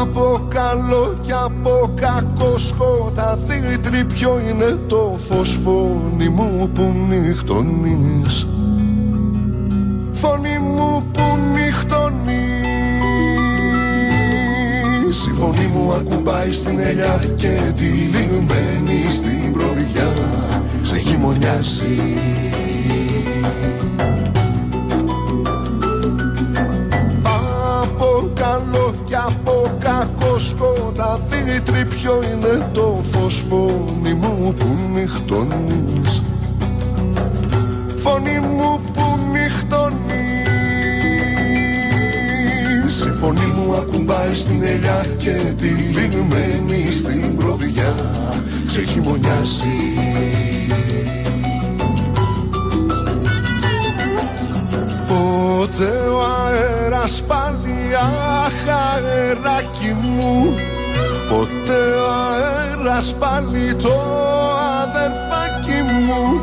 Από καλό και από κακό σκοτάδι Ποιο είναι το φως φωνή μου που νυχτωνείς Φωνή μου που νυχτωνείς Η φωνή μου ακουμπάει στην ελιά και τη λιγμένη στην προβιά Σε χειμωνιάσει από κακό σκοτάδι Ποιο είναι το φως φωνή μου που νυχτώνεις. Φωνή μου που νυχτώνεις. Η φωνή μου ακουμπάει στην ελιά και τη λιγμένη στην προβιά Σε χειμωνιάσει Πότε ο αέρας πάλι αχ αεράκι μου. Ποτέ ο αέρας πάλι το αδερφάκι μου.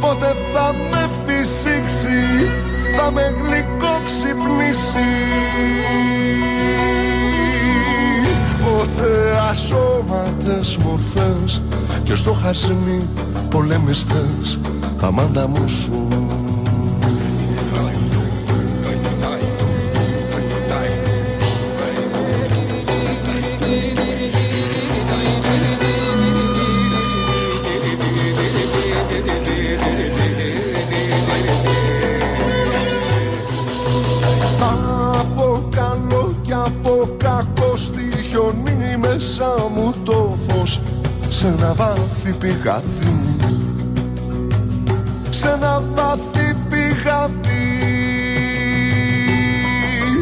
Πότε θα με φυσήξει θα με γλυκό ξυπνήσει Ποτέ ασώματες μορφές και στο χασιμί πολεμιστές θα μανταμούσουν σε βάθη πηγαδί σε ένα βάθη πηγαδί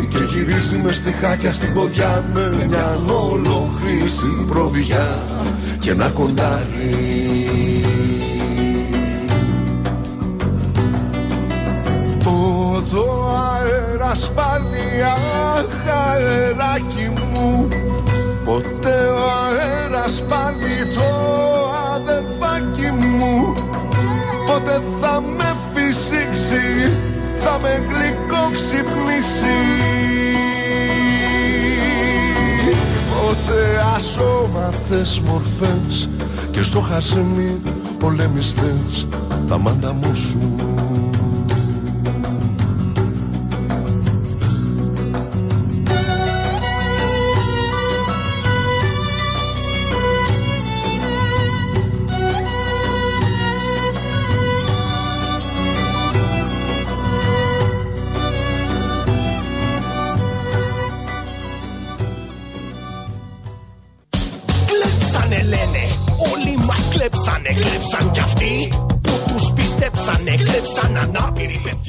και γυρίζει με στιχάκια στην ποδιά με μια ολόχρηση προβιά και ένα κοντάρι. Το αέρας πάλι αχ αεράκι μου. Ποτέ ο αέρας πάλι το Ποτέ θα με φυσήξει, θα με γλυκό ξυπνήσει Ποτέ ασώματες μορφές και στο χασμί πολεμιστές θα μανταμώσουν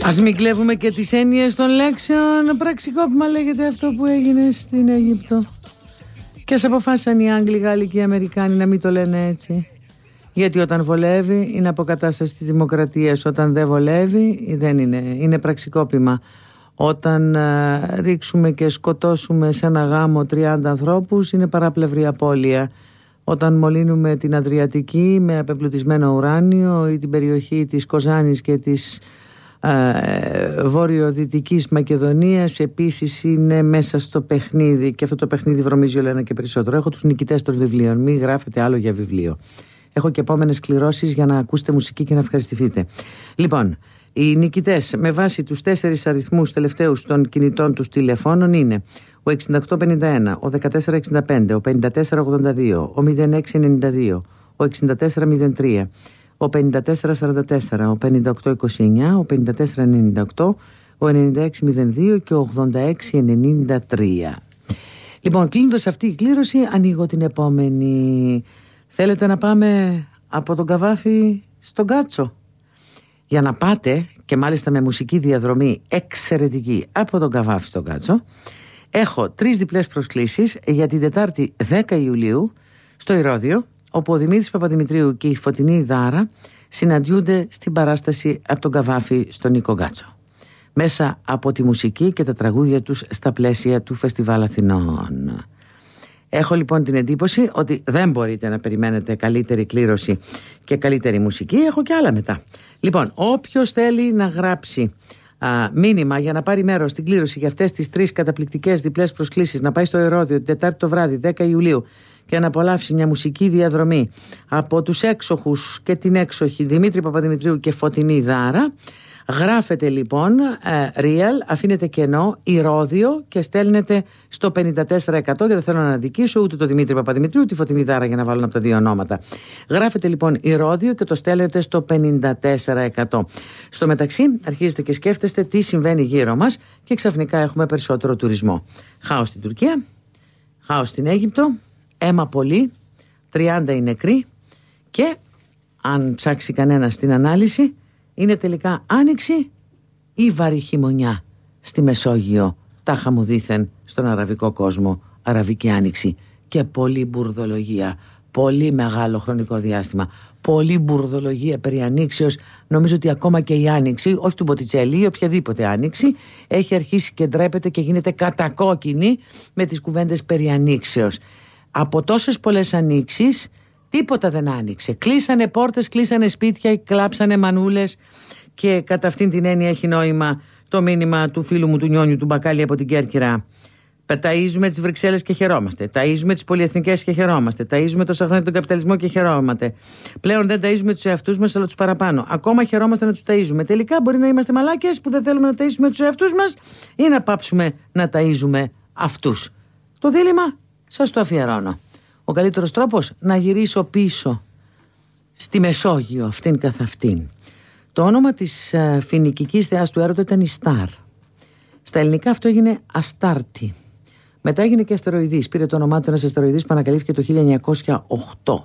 Ας μην κλέβουμε και τις έννοιες των λέξεων. Πραξικόπημα λέγεται αυτό που έγινε στην Αίγυπτο. Και ας αποφάσισαν οι Άγγλοι, Γάλλοι και οι Αμερικάνοι να μην το λένε έτσι. Γιατί όταν βολεύει είναι αποκατάσταση της δημοκρατίας. Όταν δεν βολεύει δεν είναι. Είναι πραξικόπημα. Όταν ε, ρίξουμε και σκοτώσουμε σε ένα γάμο 30 ανθρώπους Είναι παράπλευρη απώλεια. Όταν μολύνουμε την Αδριατική με απεμπλουτισμένο ουράνιο Ή την περιοχή της Κοζάνης και της ε, βορειοδυτικής Μακεδονίας επίσης είναι μέσα στο παιχνίδι και αυτό το παιχνίδι βρωμίζει όλο ένα και περισσότερο. Έχω τους νικητές των βιβλίων. Μην γράφετε άλλο για βιβλίο. Έχω και επόμενες κληρώσεις για να ακούσετε μουσική και να ευχαριστηθείτε. Λοιπόν οι νικητές με βάση τους τέσσερις αριθμούς τελευταίους των κινητών τους τηλεφώνων είναι ο 6851, ο 1465, ο 5482, ο 0692, ο 6403 ο 5444, ο 5829, ο 5498, ο 9602 και ο 8693. Λοιπόν, κλείνοντας αυτή η κλήρωση, ανοίγω την επόμενη. Θέλετε να πάμε από τον Καβάφη στον Κάτσο; Για να πάτε, και μάλιστα με μουσική διαδρομή εξαιρετική από τον Καβάφη στον Κάτσο, έχω τρεις διπλές προσκλήσεις για την Τετάρτη 10 Ιουλίου στο Ηρώδιο, όπου ο Δημήτρης Παπαδημητρίου και η Φωτεινή Δάρα συναντιούνται στην παράσταση από τον Καβάφη στον Νίκο Γκάτσο μέσα από τη μουσική και τα τραγούδια τους στα πλαίσια του Φεστιβάλ Αθηνών. Έχω λοιπόν την εντύπωση ότι δεν μπορείτε να περιμένετε καλύτερη κλήρωση και καλύτερη μουσική. Έχω και άλλα μετά. Λοιπόν, όποιος θέλει να γράψει α, μήνυμα για να πάρει μέρος στην κλήρωση για αυτές τις τρεις καταπληκτικές διπλές προσκλήσεις, να πάει στο Ερόδιο την Τετάρτη το βράδυ, 10 Ιουλίου, και να απολαύσει μια μουσική διαδρομή από τους έξοχους και την έξοχη Δημήτρη Παπαδημητρίου και Φωτεινή Δάρα. Γράφετε λοιπόν ε, real, αφήνετε κενό, ηρώδιο και στέλνετε στο 54% γιατί δεν θέλω να αδικήσω ούτε το Δημήτρη Παπαδημητρίου ούτε τη Φωτεινή Δάρα για να βάλω από τα δύο ονόματα. Γράφετε λοιπόν ηρώδιο και το στέλνετε στο 54%. Στο μεταξύ αρχίζετε και σκέφτεστε τι συμβαίνει γύρω μας και ξαφνικά έχουμε περισσότερο τουρισμό. Χάος στην Τουρκία, χάος στην Αίγυπτο, αίμα πολύ, 30 οι νεκροί και αν ψάξει κανένας την ανάλυση είναι τελικά άνοιξη ή βαρύ χειμωνιά στη Μεσόγειο τάχα μου δήθεν στον αραβικό κόσμο αραβική άνοιξη. Και πολλή μπουρδολογία πολύ μεγάλο χρονικό διάστημα πολλή μπουρδολογία περί ανοίξεως. Νομίζω ότι ακόμα και η άνοιξη όχι του Μποτιτσέλη ή οποιαδήποτε άνοιξη έχει αρχίσει και ντρέπεται και γίνεται κατακόκκινη με τις κουβέντες περί ανοίξεως από τόσες πολλές ανοίξεις Τίποτα δεν άνοιξε. Κλείσανε πόρτες, κλείσανε σπίτια, κλάψανε μανούλες και κατά αυτήν την έννοια έχει νόημα το μήνυμα του φίλου μου του Νιόνιου του Μπακάλι από την Κέρκυρα. Ταΐζουμε τις Βρυξέλλες και χαιρόμαστε. Ταΐζουμε τις πολυεθνικές και χαιρόμαστε. Ταΐζουμε το χρόνια τον καπιταλισμό και χαιρόμαστε. Πλέον δεν ταΐζουμε τους εαυτούς μας, αλλά τους παραπάνω. Ακόμα χαιρόμαστε να τους ταΐζουμε. Τελικά μπορεί να είμαστε μαλάκες που δεν θέλουμε να ταΐζουμε τους εαυτούς μας ή να πάψουμε να ταΐζουμε αυτούς. Το δίλημα σας το αφιερώνω. Ο καλύτερος τρόπος να γυρίσω πίσω στη Μεσόγειο αυτήν καθ' αυτήν. Το όνομα της ε, φοινικικής θεάς του έρωτα ήταν η Στάρ. Στα ελληνικά αυτό έγινε Αστάρτη. Μετά έγινε και αστεροειδής. Πήρε το όνομά του ένας αστεροειδής που ανακαλύφθηκε το 1908.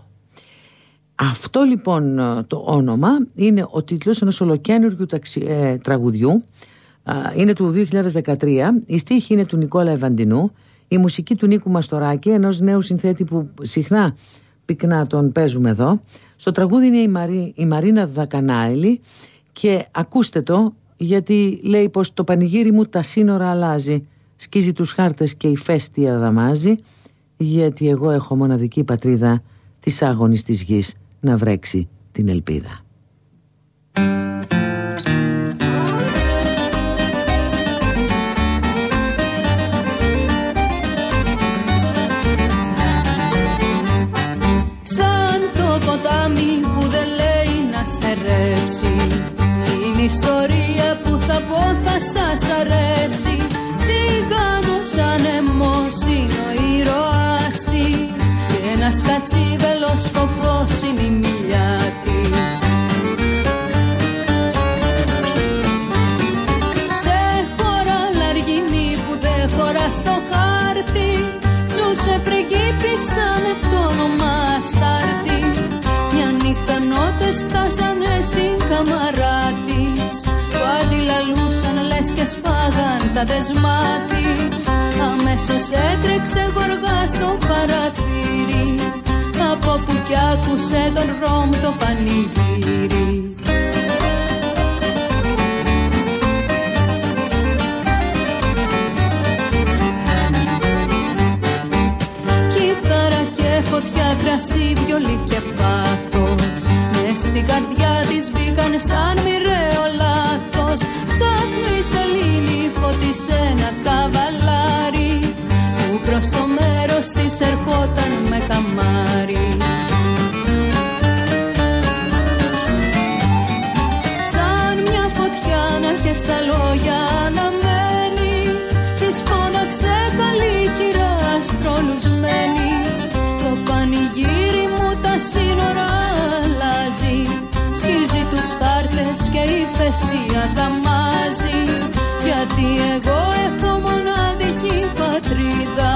Αυτό λοιπόν ε, το όνομα είναι ο τίτλος ενός ολοκένουργιου ε, τραγουδιού. είναι του 2013. Η στίχη είναι του Νικόλα Ευαντινού η μουσική του Νίκου Μαστοράκη, ενός νέου συνθέτη που συχνά πυκνά τον παίζουμε εδώ. Στο τραγούδι είναι η, Μαρί, η Μαρίνα Δακανάηλη και ακούστε το γιατί λέει πως το πανηγύρι μου τα σύνορα αλλάζει, σκίζει τους χάρτες και η φέστια δαμάζει, γιατί εγώ έχω μοναδική πατρίδα της άγωνης της γης να βρέξει την ελπίδα. Σας αρέσει Τσιγάνος ανεμός είναι ο ήρωας της Και ένας κατσίβελος σκοπός είναι η μιλιά της. Σε χώρα λαργινή που δεν χώρα στο χάρτη Ζούσε πριγκίπισσα τα δεσμά της Αμέσως έτρεξε γοργά στο παραθύρι. Από που κι άκουσε τον Ρώμ το πανηγύρι. Κύθαρα και φωτιά, κρασί, βιολί και πάθος. Μες στην καρδιά της μπήκαν σαν μοιραίο λάθος Ψάχνω η σελήνη φώτισε ένα καβαλάρι Που προς το μέρος της ερχόταν με καμάρι. Σαν μια φωτιά να είχε στα λόγια αναμένη ηφαιστεία τα μάζει Γιατί εγώ έχω μοναδική πατρίδα.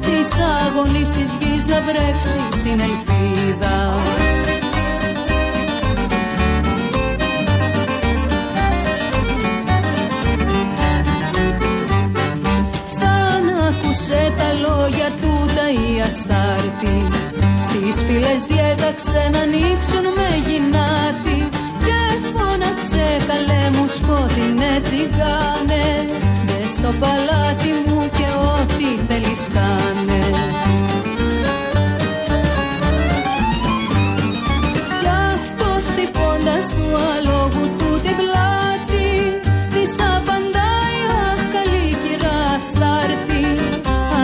Της αγωνής της γης να βρέξει την ελπίδα. Σαν άκουσε τα λόγια του η αστάρτη. Τις πύλες διέταξε να ανοίξουν με γυνάτη Και φώναξε καλέ μου σκότεινε τσιγάνε. Μες στο παλάτι μου και ό,τι θέλεις κάνε. Κι αυτός τυπώντας του αλόγου του την πλάτη Της απαντάει αχ καλή κυρά στάρτη.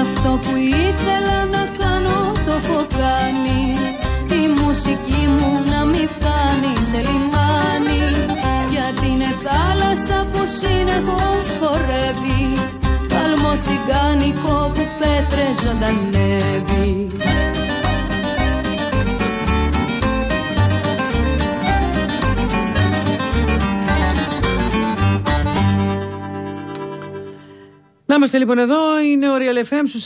Αυτό που ήθελα να κάνω το έχω κάνει. Η μουσική μου να μην φτάνει σε λιμάνι Γιατί είναι θάλασσα που συνεχώς χορεύει. Παλμό τσιγκάνικο που πέτρες ζωντανεύει Να είμαστε λοιπόν εδώ, είναι ο Real FM στους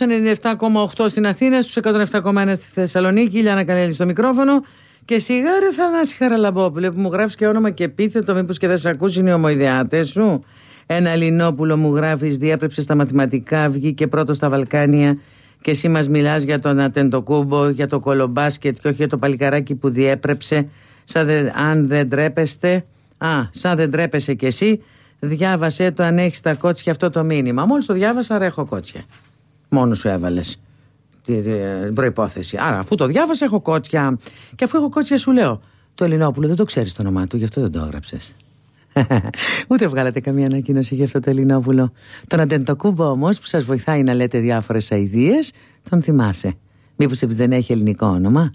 97,8 στην Αθήνα, στους 107,1 στη Θεσσαλονίκη, Ιλιάνα Κανέλη στο μικρόφωνο και σιγά ρε Θανάση Χαραλαμπόπουλε που μου γράφεις και όνομα και επίθετο μήπως και δεν σε ακούσει είναι οι ομοειδεάτες σου. Ένα Λινόπουλο μου γράφεις, διέπρεψε στα μαθηματικά, βγήκε πρώτο στα Βαλκάνια και εσύ μας μιλάς για τον Ατεντοκούμπο, για το κολομπάσκετ και όχι για το παλικαράκι που διέπρεψε. Σαν δε- αν δεν τρέπεστε, α, σαν δεν τρέπεσαι κι εσύ, διάβασέ το αν έχεις τα κότσια αυτό το μήνυμα. Μόλις το διάβασα, άρα έχω κότσια. Μόνο σου έβαλες την ε, προπόθεση. Άρα, αφού το διάβασα, έχω κότσια. Και αφού έχω κότσια, σου λέω: Το Ελληνόπουλο δεν το ξέρεις το όνομά του, γι' αυτό δεν το έγραψες. Ούτε βγάλατε καμία ανακοίνωση για αυτό το Ελληνόπουλο. Τον Αντεντοκούμπο όμως, που σας βοηθάει να λέτε διάφορες αειδίε, τον θυμάσαι. Μήπως επειδή δεν έχει ελληνικό όνομα.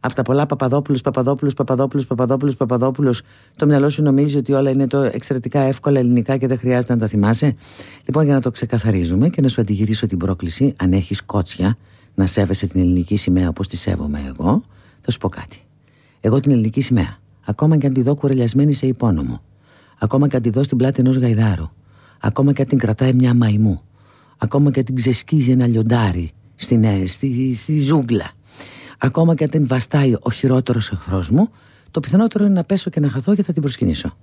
Από τα πολλά Παπαδόπουλους, Παπαδόπουλους, Παπαδόπουλους, Παπαδόπουλους, Παπαδόπουλους, το μυαλό σου νομίζει ότι όλα είναι το εξαιρετικά εύκολα ελληνικά και δεν χρειάζεται να τα θυμάσαι. Λοιπόν, για να το ξεκαθαρίζουμε και να σου αντιγυρίσω την πρόκληση, αν έχεις κότσια να σέβεσαι την ελληνική σημαία όπως τη σέβομαι εγώ, θα σου πω κάτι. Εγώ την ελληνική σημαία, ακόμα και αν τη δω κουρελιασμένη σε υπόνομο, ακόμα και αν τη δω στην πλάτη ενός γαϊδάρου, ακόμα και αν την κρατάει μια μαϊμού, ακόμα και αν την ξεσκίζει ένα λιοντάρι στην, ε, στη, στη ζούγκλα, ακόμα και αν την βαστάει ο χειρότερος εχθρός μου, το πιθανότερο είναι να πέσω και να χαθώ και θα την προσκυνήσω.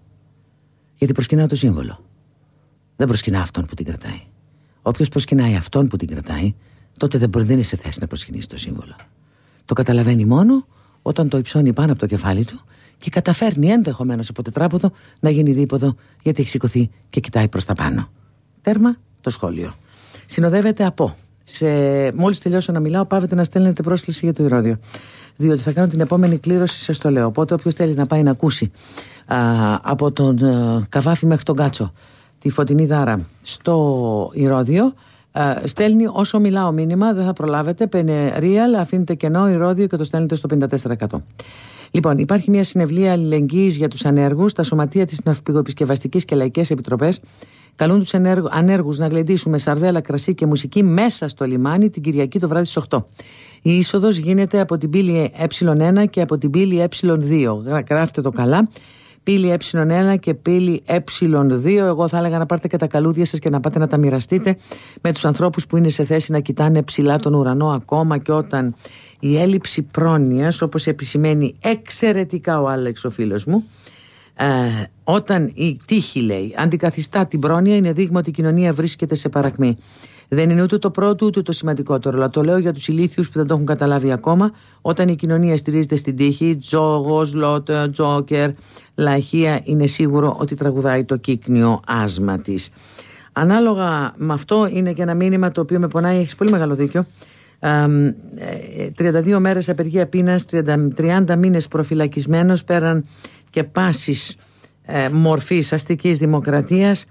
Γιατί προσκυνάω το σύμβολο. Δεν προσκυνά αυτόν που την κρατάει. Όποιος προσκυνάει αυτόν που την κρατάει, τότε δεν μπορεί δεν είναι σε θέση να προσκυνήσεις το σύμβολο. Το καταλαβαίνει μόνο όταν το υψώνει πάνω από το κεφάλι του και καταφέρνει ενδεχομένως από τετράποδο να γίνει δίποδο γιατί έχει σηκωθεί και κοιτάει προς τα πάνω. Τέρμα το σχόλιο. Συνοδεύεται από. Σε... Μόλις τελειώσω να μιλάω, πάβετε να στέλνετε πρόσκληση για το ηρώδιο. Διότι θα κάνω την επόμενη κλήρωση, σας το λέω. Οπότε, όποιος θέλει να πάει να ακούσει α, από τον α, Καβάφη μέχρι τον Κάτσο τη φωτεινή δάρα στο ηρώδιο, α, στέλνει όσο μιλάω μήνυμα, δεν θα προλάβετε. Πενε real, αφήνετε κενό ηρώδιο και το στέλνετε στο 54%. Λοιπόν, υπάρχει μια συνευλία αλληλεγγύη για του ανέργου. Τα σωματεία τη Ναυπηγοεπισκευαστική και Λαϊκέ Επιτροπέ καλούν του ανέργου να γλεντήσουν με σαρδέλα, κρασί και μουσική μέσα στο λιμάνι την Κυριακή το βράδυ στι 8. Η είσοδο γίνεται από την πύλη Ε1 και από την πύλη Ε2. Γράφτε το καλά. Πύλη Ε1 και πύλη Ε2. Εγώ θα έλεγα να πάρετε και τα καλούδια σας και να πάτε να τα μοιραστείτε με τους ανθρώπους που είναι σε θέση να κοιτάνε ψηλά τον ουρανό ακόμα και όταν η έλλειψη πρόνοιας όπως επισημαίνει εξαιρετικά ο Άλεξ ο φίλος μου ε, όταν η τύχη λέει αντικαθιστά την πρόνοια είναι δείγμα ότι η κοινωνία βρίσκεται σε παρακμή δεν είναι ούτε το πρώτο ούτε το σημαντικότερο. Αλλά το λέω για τους ηλίθιους που δεν το έχουν καταλάβει ακόμα. Όταν η κοινωνία στηρίζεται στην τύχη τζόγος, λότ, τζόκερ λαχεία είναι σίγουρο ότι τραγουδάει το κύκνιο άσμα της. Ανάλογα με αυτό είναι και ένα μήνυμα το οποίο με πονάει, έχεις πολύ μεγάλο δίκιο. 32 μέρες απεργία πείνας 30, 30 μήνες προφυλακισμένος πέραν και πάσης ε, μορφής αστικής δημοκρατίας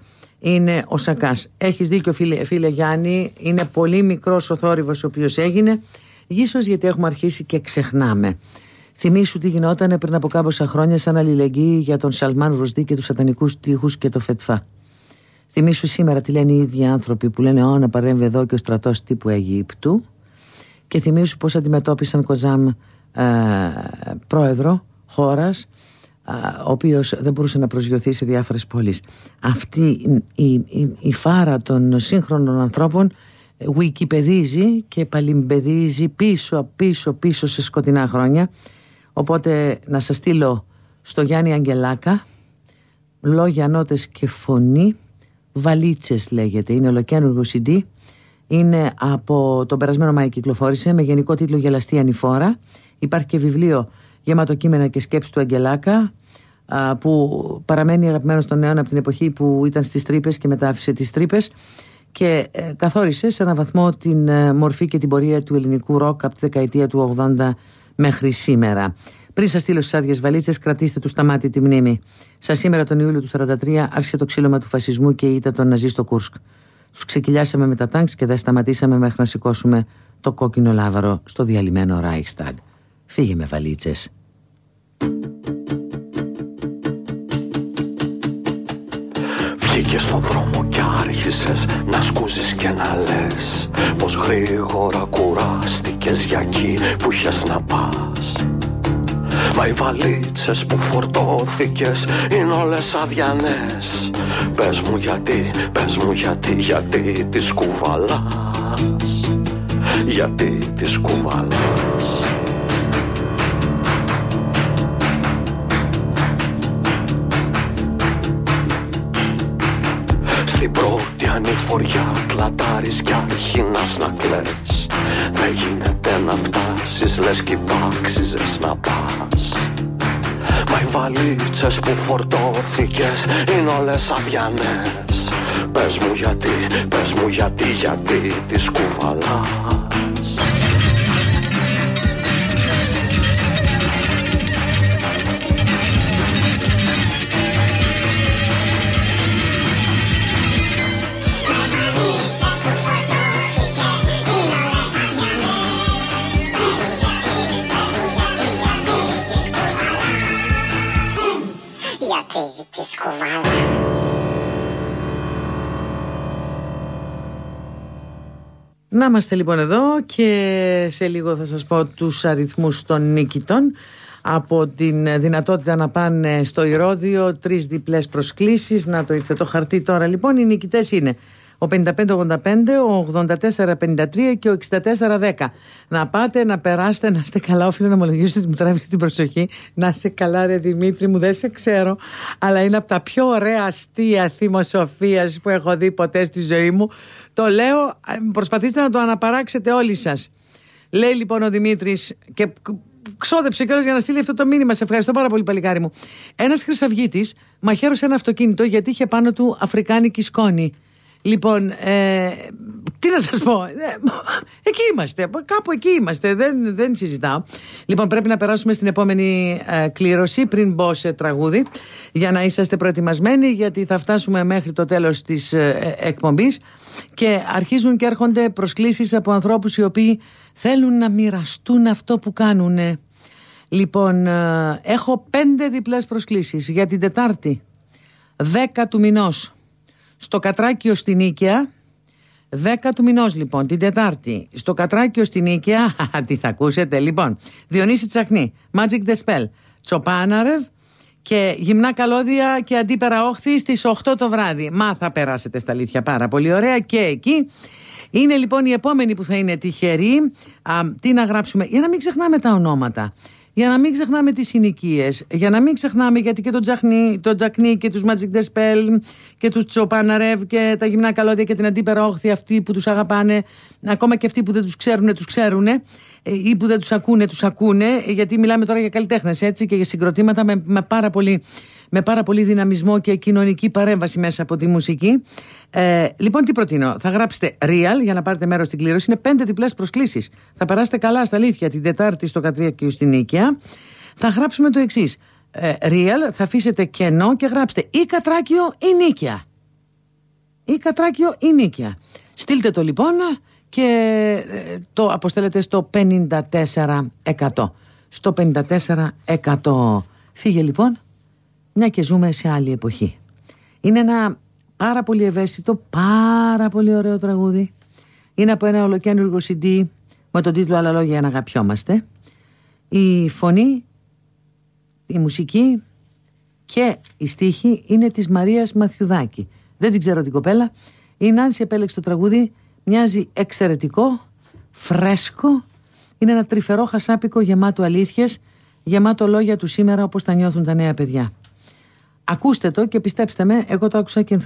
είναι ο Σακάς. Έχεις δίκιο φίλε, φίλε Γιάννη. Είναι πολύ μικρός ο θόρυβος ο οποίος έγινε. Ίσως γιατί έχουμε αρχίσει και ξεχνάμε. Θυμήσου τι γινόταν πριν από κάμποσα χρόνια σαν αλληλεγγύη για τον Σαλμάν Ρουσδί και τους σατανικούς τείχους και το Φετφά. Θυμήσου σήμερα τι λένε οι ίδιοι άνθρωποι που λένε «Ω να παρέμβει εδώ και ο στρατός τύπου Αιγύπτου» και θυμίσου πώς αντιμετώπισαν Κοζάμ ε, πρόεδρο χώρας ο οποίος δεν μπορούσε να προσγειωθεί σε διάφορες πόλεις. Αυτή η, η, η φάρα των σύγχρονων ανθρώπων wikipedίζει και παλιμπεδίζει πίσω, πίσω, πίσω σε σκοτεινά χρόνια. Οπότε να σας στείλω στο Γιάννη Αγγελάκα λόγια, νότες και φωνή Βαλίτσες λέγεται, είναι ολοκένουργο CD είναι από τον περασμένο Μάη κυκλοφόρησε με γενικό τίτλο Γελαστή Ανηφόρα υπάρχει και βιβλίο γεμάτο κείμενα και σκέψη του Αγγελάκα που παραμένει αγαπημένος των νέων από την εποχή που ήταν στις τρύπες και μετά άφησε τις τρύπες και ε, καθόρισε σε έναν βαθμό την ε, μορφή και την πορεία του ελληνικού ροκ από τη δεκαετία του 80 μέχρι σήμερα. Πριν σας στείλω στις άδειες βαλίτσες, κρατήστε τους σταμάτη τη μνήμη. Σαν σήμερα τον Ιούλιο του 1943 άρχισε το ξύλωμα του φασισμού και ήττα των Ναζί στο Κούρσκ. Τους ξεκοιλιάσαμε με τα τανκς και δεν σταματήσαμε μέχρι να σηκώσουμε το κόκκινο λάβαρο στο διαλυμένο Reichstag. Φύγε με βαλίτσες. Βγήκες στον δρόμο και άρχισες να σκούζεις και να λες Πως γρήγορα κουράστηκες για εκεί που είχες να πας. Μα οι βαλίτσες που φορτώθηκες είναι όλες αδιανές. Πες μου γιατί, πες μου γιατί, γιατί τις κουβαλάς. Γιατί τις κουβαλάς πρώτη ανηφοριά κλατάρεις κι αρχινάς να κλαις. Δεν γίνεται να φτάσεις λες κι υπάξιζες να πας. Μα οι βαλίτσες που φορτώθηκες είναι όλες αδιανές Πες μου γιατί, πες μου γιατί, γιατί τις κουβαλάς Να είμαστε λοιπόν εδώ και σε λίγο θα σας πω τους αριθμούς των νίκητων από την δυνατότητα να πάνε στο Ηρώδιο τρεις διπλές προσκλήσεις να το ήρθε το χαρτί τώρα λοιπόν οι νικητές είναι ο 55-85, ο 84-53 και ο 64-10. Να πάτε, να περάσετε, να είστε καλά. Οφείλω να ομολογήσω ότι μου τράβηξε την προσοχή. Να είστε καλά, ρε Δημήτρη, μου δεν σε ξέρω. Αλλά είναι από τα πιο ωραία αστεία θυμοσοφία που έχω δει ποτέ στη ζωή μου. Το λέω, προσπαθήστε να το αναπαράξετε όλοι σας. Λέει λοιπόν ο Δημήτρης και ξόδεψε κιόλας για να στείλει αυτό το μήνυμα. Σε ευχαριστώ πάρα πολύ, παλικάρι μου. Ένας χρυσαυγήτη μαχαίρωσε ένα αυτοκίνητο γιατί είχε πάνω του αφρικάνικη σκόνη. Λοιπόν, ε, τι να σας πω, ε, εκεί είμαστε, κάπου εκεί είμαστε, δεν, δεν συζητάω. Λοιπόν, πρέπει να περάσουμε στην επόμενη ε, κλήρωση πριν μπω σε τραγούδι, για να είσαστε προετοιμασμένοι, γιατί θα φτάσουμε μέχρι το τέλος της ε, εκπομπής και αρχίζουν και έρχονται προσκλήσεις από ανθρώπους οι οποίοι θέλουν να μοιραστούν αυτό που κάνουν. Λοιπόν, έχω πέντε διπλές προσκλήσεις για την Τετάρτη, 10 του μηνός στο Κατράκιο στην Ίκαια 10 του μηνός λοιπόν, την Τετάρτη, στο Κατράκιο στην Ίκαια, τι θα ακούσετε λοιπόν, Διονύση Τσαχνή, Magic the Spell, Τσοπάναρευ και γυμνά καλώδια και αντίπερα όχθη στις 8 το βράδυ. Μα θα περάσετε στα αλήθεια πάρα πολύ ωραία και εκεί. Είναι λοιπόν η επόμενη που θα είναι τυχερή. Α, τι να γράψουμε, για να μην ξεχνάμε τα ονόματα για να μην ξεχνάμε τις συνοικίες, για να μην ξεχνάμε γιατί και τον Τζαχνί, τον Τζακνί και τους Magic the Spell και τους Τσοπάναρευ και τα γυμνά καλώδια και την αντίπερα όχθη αυτοί που τους αγαπάνε, ακόμα και αυτοί που δεν τους ξέρουν, τους ξέρουν ε, ή που δεν τους ακούνε, τους ακούνε, γιατί μιλάμε τώρα για καλλιτέχνες έτσι και για συγκροτήματα με, με πάρα πολύ με πάρα πολύ δυναμισμό και κοινωνική παρέμβαση μέσα από τη μουσική. Ε, λοιπόν, τι προτείνω; Θα γράψετε real για να πάρετε μέρος στην κλήρωση. Είναι πέντε διπλέ προσκλήσεις. Θα περάσετε καλά στα αλήθεια την Τετάρτη στο Κατρία στην Νίκαια. Θα γράψουμε το εξής. Ε, real, θα αφήσετε κενό και γράψτε ή Κατράκιο ή Νίκαια. Ή Κατράκιο ή Νίκαια. Στείλτε το λοιπόν και ε, το αποστέλλετε στο 54%. Στο 54%. Φύγε λοιπόν μια και ζούμε σε άλλη εποχή. Είναι ένα πάρα πολύ ευαίσθητο, πάρα πολύ ωραίο τραγούδι. Είναι από ένα ολοκένουργο CD με τον τίτλο «Άλλα λόγια για να αγαπιόμαστε». Η φωνή, η μουσική και η στίχη είναι της Μαρίας Μαθιουδάκη. Δεν την ξέρω την κοπέλα. Η Νάνση επέλεξε το τραγούδι, μοιάζει εξαιρετικό, φρέσκο. Είναι ένα τρυφερό χασάπικο γεμάτο αλήθειες, γεμάτο λόγια του σήμερα όπως τα νιώθουν τα νέα παιδιά. Ακούστε το και πιστέψτε με, εγώ το άκουσα και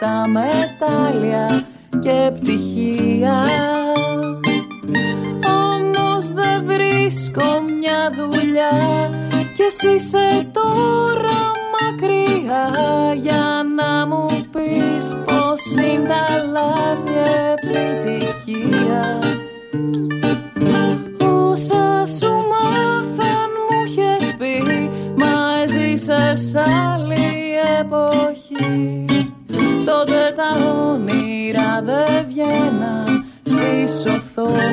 τα μετάλλια και πτυχία Όμως δεν βρίσκω μια δουλειά και εσύ είσαι τώρα μακριά για να μου πεις πως είναι τα λάθη επιτυχία.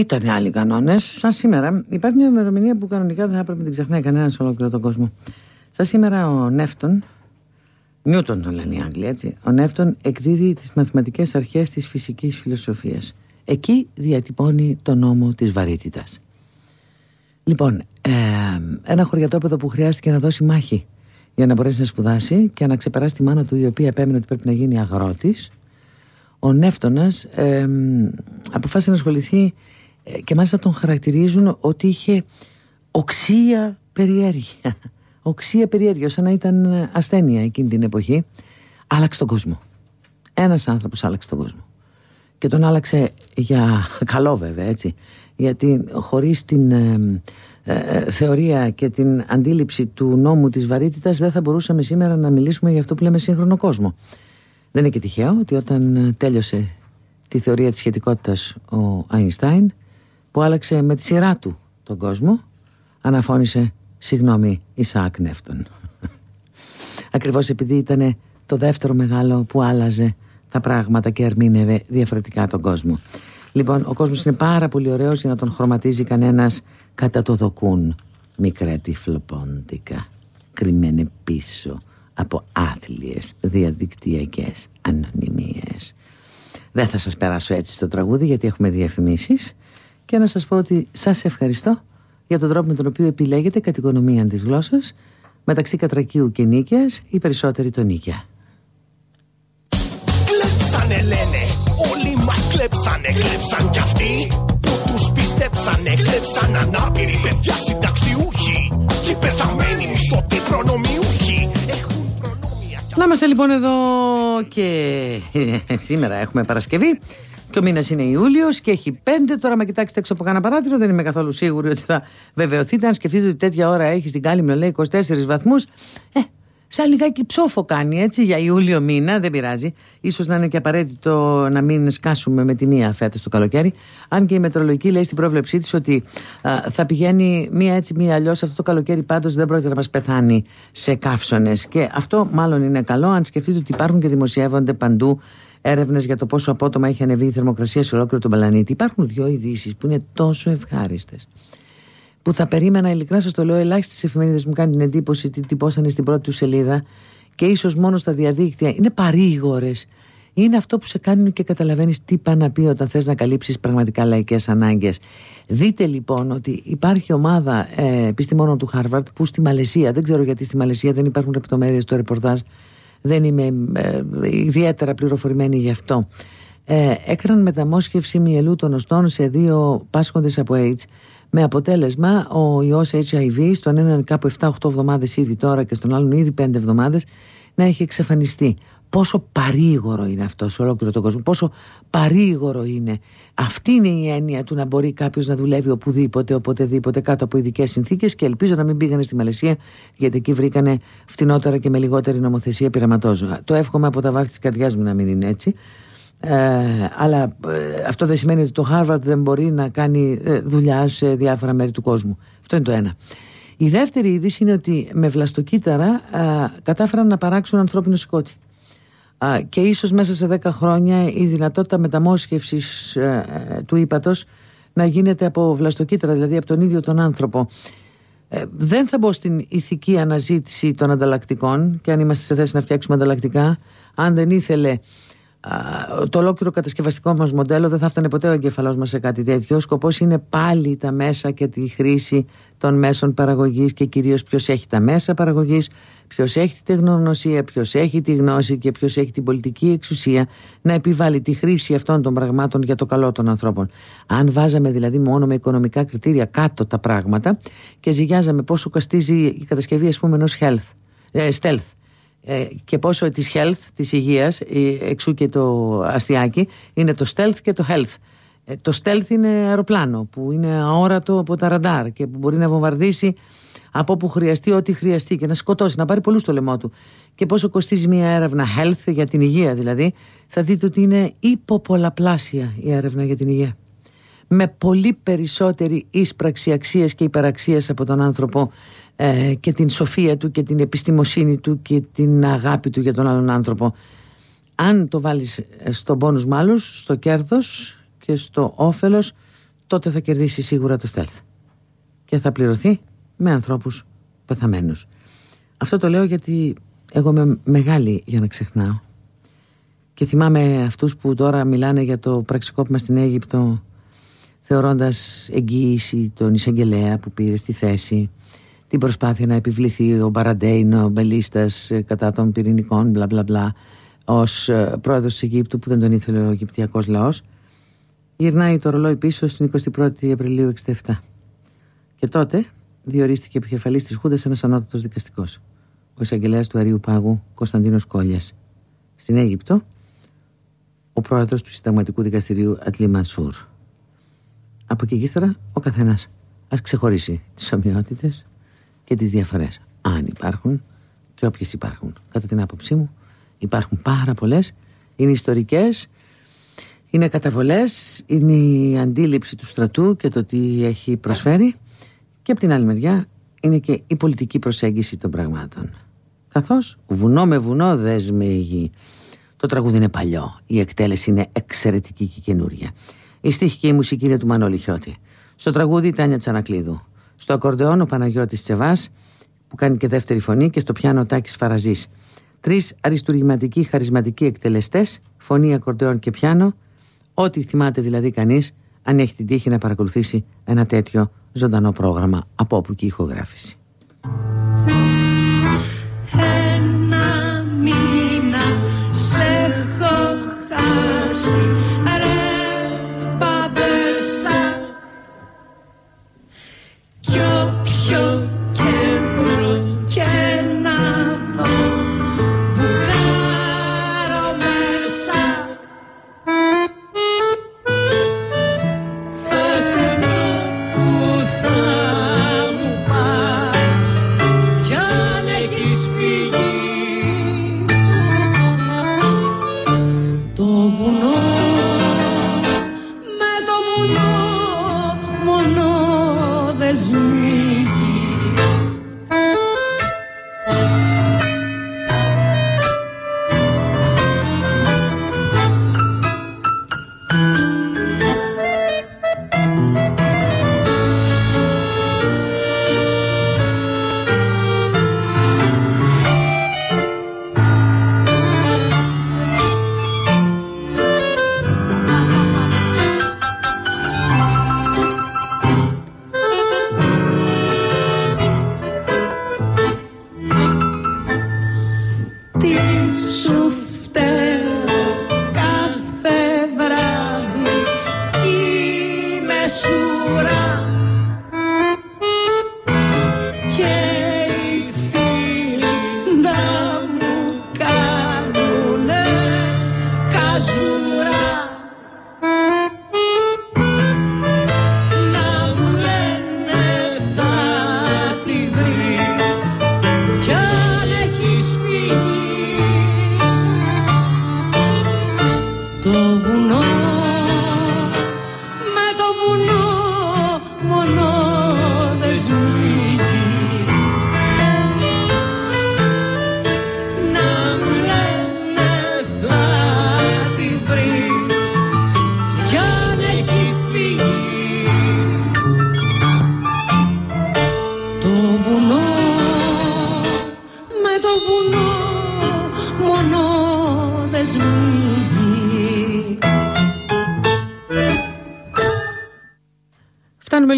Ήταν άλλοι κανόνες. Σαν σήμερα, υπάρχει μια ημερομηνία που κανονικά δεν θα έπρεπε να την ξεχνάει κανένας σε ολόκληρο τον κόσμο. Σαν σήμερα ο Νεύτων, Νιούτον τον λένε οι Άγγλοι, έτσι. Ο Νεύτων εκδίδει τις μαθηματικές αρχές της φυσικής φιλοσοφίας. Εκεί διατυπώνει το νόμο της βαρύτητας. Λοιπόν, ε, ένα χωριατόπεδο που χρειάστηκε να δώσει μάχη για να μπορέσει να σπουδάσει και να ξεπεράσει τη μάνα του η οποία επέμενε ότι πρέπει να γίνει αγρότης ο Νεύτωνας ε, αποφάσισε να ασχοληθεί ε, και μάλιστα τον χαρακτηρίζουν ότι είχε οξία περιέργεια. Οξία περιέργεια σαν να ήταν ασθένεια εκείνη την εποχή. Άλλαξε τον κόσμο. Ένας άνθρωπος άλλαξε τον κόσμο. Και τον άλλαξε για καλό βέβαια έτσι. Γιατί χωρίς την ε, ε, θεωρία και την αντίληψη του νόμου της βαρύτητας δεν θα μπορούσαμε σήμερα να μιλήσουμε για αυτό που λέμε σύγχρονο κόσμο. Δεν είναι και τυχαίο ότι όταν τέλειωσε τη θεωρία της σχετικότητας ο Αϊνστάιν που άλλαξε με τη σειρά του τον κόσμο αναφώνησε συγγνώμη Ισαάκ Νεύτων ακριβώς επειδή ήταν το δεύτερο μεγάλο που άλλαζε τα πράγματα και ερμήνευε διαφορετικά τον κόσμο Λοιπόν, ο κόσμος είναι πάρα πολύ ωραίος για να τον χρωματίζει κανένας κατά το δοκούν. Μικρά τυφλοπόντικα, κρυμμένε πίσω από άθλιες διαδικτυακές ανωνυμίες. Δεν θα σας περάσω έτσι στο τραγούδι γιατί έχουμε διαφημίσεις και να σας πω ότι σας ευχαριστώ για τον τρόπο με τον οποίο επιλέγετε κατ' οικονομία της γλώσσας μεταξύ Κατρακίου και Νίκαιας ή περισσότεροι το Νίκαια. Κλέψανε λένε, όλοι μας κλέψανε, κλέψαν κι αυτοί που τους πιστέψανε, κλέψαν ανάπηροι παιδιά συνταξιούχοι και πεθαμένοι μισθωτοί προνομιούχοι. Έχουν προνόμια Να είμαστε λοιπόν εδώ και σήμερα έχουμε Παρασκευή και ο μήνας είναι Ιούλιος και έχει πέντε. Τώρα, με κοιτάξετε έξω από κανένα παράθυρο, δεν είμαι καθόλου σίγουρη ότι θα βεβαιωθείτε. Αν σκεφτείτε ότι τέτοια ώρα έχει στην Κάλυμνο, λέει 24 βαθμούς, ε, σαν λιγάκι ψόφο κάνει έτσι για Ιούλιο μήνα, δεν πειράζει. Ίσως να είναι και απαραίτητο να μην σκάσουμε με τη μία φέτος το καλοκαίρι. Αν και η μετρολογική λέει στην πρόβλεψή της ότι α, θα πηγαίνει μία έτσι, μία αλλιώς. Αυτό το καλοκαίρι πάντως δεν πρόκειται να μας πεθάνει σε καύσονες. Και αυτό μάλλον είναι καλό, αν σκεφτείτε ότι υπάρχουν και δημοσιεύονται παντού έρευνες για το πόσο απότομα έχει ανεβεί η θερμοκρασία σε ολόκληρο τον πλανήτη. Υπάρχουν δύο ειδήσεις που είναι τόσο ευχάριστες. Που θα περίμενα, ειλικρινά σας το λέω, ελάχιστες εφημερίδες μου κάνει την εντύπωση ότι τυπώσανε στην πρώτη τους σελίδα και ίσως μόνο στα διαδίκτυα. Είναι παρήγορες. Είναι αυτό που σε κάνουν και καταλαβαίνεις τι πάει να πει όταν θες να καλύψεις πραγματικά λαϊκές ανάγκες. Δείτε λοιπόν ότι υπάρχει ομάδα ε, επιστημόνων του Χάρβαρτ που στη Μαλαισία, δεν ξέρω γιατί στη Μαλαισία δεν υπάρχουν λεπτομέρειες στο ρεπορτάζ, δεν είμαι ε, ιδιαίτερα πληροφορημένη γι' αυτό. Ε, έκαναν μεταμόσχευση μυελού των οστών σε δύο πάσχοντες από AIDS με αποτέλεσμα ο ιός HIV στον έναν κάπου 7-8 εβδομάδες ήδη τώρα και στον άλλον ήδη 5 εβδομάδες να έχει εξαφανιστεί. Πόσο παρήγορο είναι αυτό σε ολόκληρο τον κόσμο, πόσο παρήγορο είναι. Αυτή είναι η έννοια του να μπορεί κάποιος να δουλεύει οπουδήποτε, οποτεδήποτε, κάτω από ειδικές συνθήκες και ελπίζω να μην πήγανε στη Μαλαισία, γιατί εκεί βρήκανε φτηνότερα και με λιγότερη νομοθεσία πειραματόζωα. Το εύχομαι από τα βάθη της καρδιάς μου να μην είναι έτσι. Ε, αλλά ε, αυτό δεν σημαίνει ότι το Harvard δεν μπορεί να κάνει ε, δουλειά σε διάφορα μέρη του κόσμου. Αυτό είναι το ένα. Η δεύτερη είδηση είναι ότι με βλαστοκύτταρα ε, κατάφεραν να παράξουν ανθρώπινο σηκώτη και ίσως μέσα σε 10 χρόνια η δυνατότητα μεταμόσχευσης ε, ε, του ύπατος να γίνεται από βλαστοκύτταρα, δηλαδή από τον ίδιο τον άνθρωπο. Ε, δεν θα μπω στην ηθική αναζήτηση των ανταλλακτικών και αν είμαστε σε θέση να φτιάξουμε ανταλλακτικά. Αν δεν ήθελε το ολόκληρο κατασκευαστικό μας μοντέλο δεν θα φτάνε ποτέ ο εγκεφαλός μας σε κάτι τέτοιο. Ο σκοπός είναι πάλι τα μέσα και τη χρήση των μέσων παραγωγής και κυρίως ποιος έχει τα μέσα παραγωγής, ποιος έχει τη τεχνογνωσία, ποιος έχει τη γνώση και ποιος έχει την πολιτική εξουσία να επιβάλλει τη χρήση αυτών των πραγμάτων για το καλό των ανθρώπων. Αν βάζαμε δηλαδή μόνο με οικονομικά κριτήρια κάτω τα πράγματα και ζυγιάζαμε πόσο κοστίζει η κατασκευή ας πούμε ενός health, ε, stealth ε, και πόσο της health, της υγείας, εξού και το αστιάκι, είναι το stealth και το health. Ε, το stealth είναι αεροπλάνο που είναι αόρατο από τα ραντάρ και που μπορεί να βομβαρδίσει από όπου χρειαστεί ό,τι χρειαστεί και να σκοτώσει, να πάρει πολλούς στο λαιμό του. Και πόσο κοστίζει μια έρευνα health για την υγεία δηλαδή, θα δείτε ότι είναι υποπολαπλάσια η έρευνα για την υγεία. Με πολύ περισσότερη ίσπραξη αξίας και υπεραξίας από τον άνθρωπο ε, και την σοφία του και την επιστημοσύνη του και την αγάπη του για τον άλλον άνθρωπο. Αν το βάλεις ε, στον πόνους μάλους, στο κέρδος και στο όφελος, τότε θα κερδίσεις σίγουρα το στέλθ. Και θα πληρωθεί με ανθρώπους πεθαμένους. Αυτό το λέω γιατί εγώ είμαι μεγάλη για να ξεχνάω. Και θυμάμαι αυτούς που τώρα μιλάνε για το πραξικόπημα στην Αίγυπτο θεωρώντας εγγύηση τον εισαγγελέα που πήρε στη θέση την προσπάθεια να επιβληθεί ο Μπαραντέιν, ο Μπελίστας ε, κατά των πυρηνικών, μπλα μπλα μπλα, ως ε, πρόεδρος της Αιγύπτου που δεν τον ήθελε ο Αιγυπτιακός λαός, γυρνάει το ρολόι πίσω στην 21η Απριλίου 67. Και τότε διορίστηκε επικεφαλής της Χούντας ένας ανώτατος δικαστικός, ο εισαγγελέας του Αρίου Πάγου Κωνσταντίνος Κόλιας. Στην Αίγυπτο, ο πρόεδρος του Συνταγματικού Δικαστηρίου Ατλή Μανσούρ. Από εκεί ύστερα ο καθένας ας ξεχωρίσει τις ομοιότητες και τις διαφορές. Αν υπάρχουν και όποιες υπάρχουν. Κατά την άποψή μου υπάρχουν πάρα πολλές. Είναι ιστορικές είναι καταβολές είναι η αντίληψη του στρατού και το τι έχει προσφέρει. Και από την άλλη μεριά είναι και η πολιτική προσέγγιση των πραγμάτων. Καθώς βουνό με βουνό δέσμε η γη. Το τραγούδι είναι παλιό. Η εκτέλεση είναι εξαιρετική και καινούρια. Η στίχη και η μουσική είναι του Μανώλη Χιώτη. Στο τραγούδι η Τάνια Τσανακλείδου. Στο ακορντεόν ο Παναγιώτης Τσεβάς που κάνει και δεύτερη φωνή και στο πιάνο Τάκης Φαραζής. Τρεις αριστουργηματικοί χαρισματικοί εκτελεστές, φωνή, ακορντεόν και πιάνο, ό,τι θυμάται δηλαδή κανείς αν έχει την τύχη να παρακολουθήσει ένα τέτοιο ζωντανό πρόγραμμα από όπου και ηχογράφηση.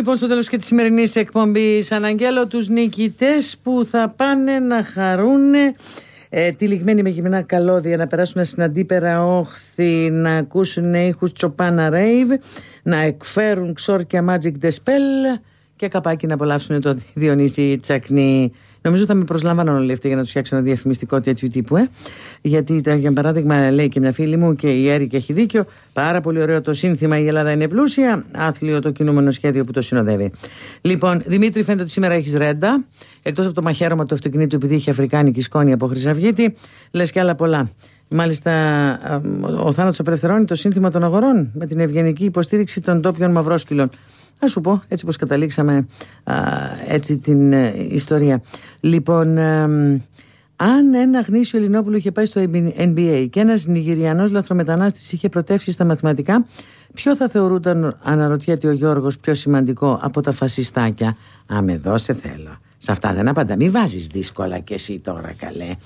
Λοιπόν στο τέλος και της σημερινής εκπομπής. Αναγγέλω τους νικητές που θα πάνε να χαρούν ε, τυλιγμένοι με γυμνά καλώδια να περάσουν στην αντίπερα όχθη να ακούσουν ήχους τσοπάνα ρέιβ να εκφέρουν ξόρκια magic the spell και καπάκι να απολαύσουν το Διονύση Τσακνή Νομίζω θα με προσλάμβαναν όλοι αυτοί για να τους φτιάξω ένα διαφημιστικό τέτοιου τύπου. Ε. Γιατί, για παράδειγμα, λέει και μια φίλη μου και η Έρη έχει δίκιο. Πάρα πολύ ωραίο το σύνθημα Η Ελλάδα είναι πλούσια. Άθλιο το κινούμενο σχέδιο που το συνοδεύει. Λοιπόν, Δημήτρη, φαίνεται ότι σήμερα έχεις ρέντα. Εκτός από το μαχαίρωμα του αυτοκινήτου, επειδή έχει αφρικάνικη σκόνη από Χρυσαυγίτη, λες και άλλα πολλά. Μάλιστα, ο θάνατος απελευθερώνει το σύνθημα των αγορών με την ευγενική υποστήριξη των ντόπιων μαυρόσκυλων. Να σου πω, έτσι πως καταλήξαμε έτσι την ε, ιστορία. Λοιπόν, αν ένα γνήσιο Ελληνόπουλο είχε πάει στο NBA και ένας Νιγηριανός λαθρομετανάστης είχε προτεύσει στα μαθηματικά, ποιο θα θεωρούταν, αναρωτιέται ο Γιώργος, πιο σημαντικό από τα φασιστάκια; Α, με δώσε θέλω. Σε αυτά δεν απαντά. Μην βάζεις δύσκολα κι εσύ τώρα καλέ.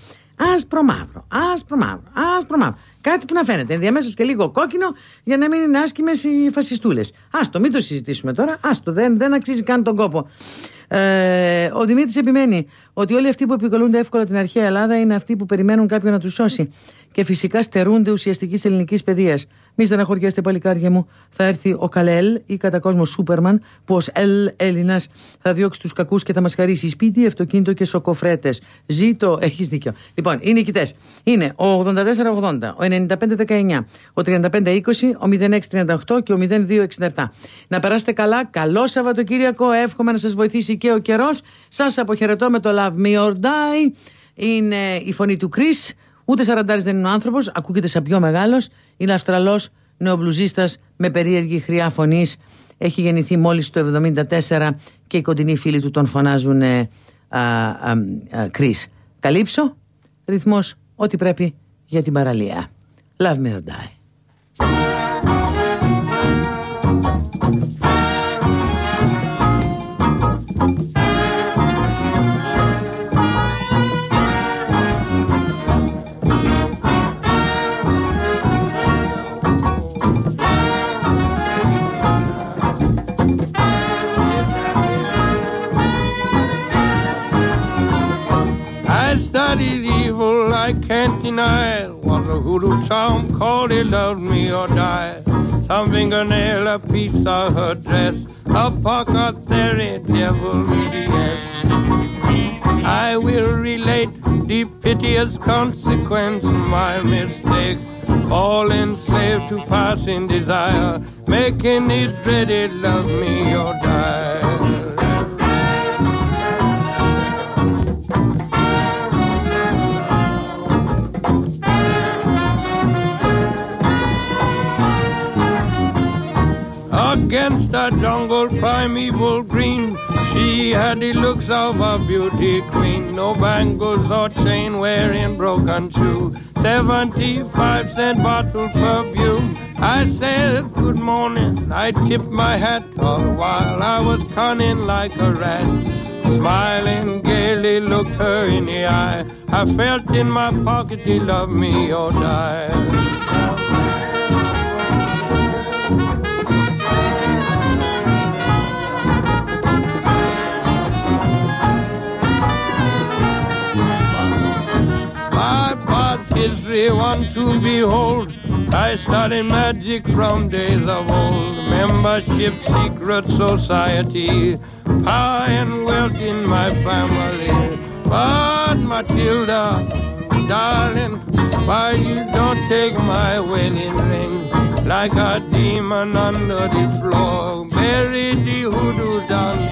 Άσπρο μαύρο, άσπρο μαύρο, άσπρο μαύρο. Κάτι που να φαίνεται ενδιαμέσως και λίγο κόκκινο για να μην είναι άσχημε οι φασιστούλες. Άστο, μην το συζητήσουμε τώρα. Άστο, δεν, δεν αξίζει καν τον κόπο. Ε, ο Δημήτρης επιμένει ότι όλοι αυτοί που επικολούνται εύκολα την αρχαία Ελλάδα είναι αυτοί που περιμένουν κάποιον να τους σώσει και φυσικά στερούνται ουσιαστικής ελληνικής παιδείας. Μη στεναχωριέστε, παλικάρια μου, θα έρθει ο Καλέλ ή κατά κόσμο Σούπερμαν, που ως Ελ Έλληνας θα διώξει τους κακούς και θα μας χαρίσει σπίτι, αυτοκίνητο και σοκοφρέτες. Ζήτω, έχεις δίκιο. Λοιπόν, οι νικητές είναι ο 84-80, ο 95-19, ο 35-20, ο 06-38 και ο 02-67. Να περάσετε καλά, καλό Σαββατοκύριακο, εύχομαι να σας βοηθήσει και ο καιρός. Σας αποχαιρετώ με το Love Me or Die. Είναι η φωνή του Chris Ούτε σαραντάρις δεν είναι ο άνθρωπος, ακούγεται σαν πιο μεγάλος. Είναι Αυστραλός νεομπλουζίστα με περίεργη χρειά φωνής. Έχει γεννηθεί μόλις το 1974 και οι κοντινοί φίλοι του τον φωνάζουν ε, Κρι. Καλύψω, ρυθμός, ό,τι πρέπει για την παραλία. Love me or die. Deny what the hoodoo charm called he loved me or die. Some fingernail, a piece of her dress, a pocket theory, devil yes. I will relate the piteous consequence of my mistakes. All enslaved to passing desire, making it ready, love me or die. Against the jungle primeval green, she had the looks of a beauty queen. No bangles or chain wearing broken shoe. 75 cent bottle perfume. I said good morning. I tipped my hat all while I was cunning like a rat. Smiling gaily looked her in the eye. I felt in my pocket he loved me or die. History one to behold. I studied magic from days of old. Membership, secret society, power and wealth in my family. But Matilda, darling, why you don't take my wedding ring like a demon under the floor? Bury the hoodoo down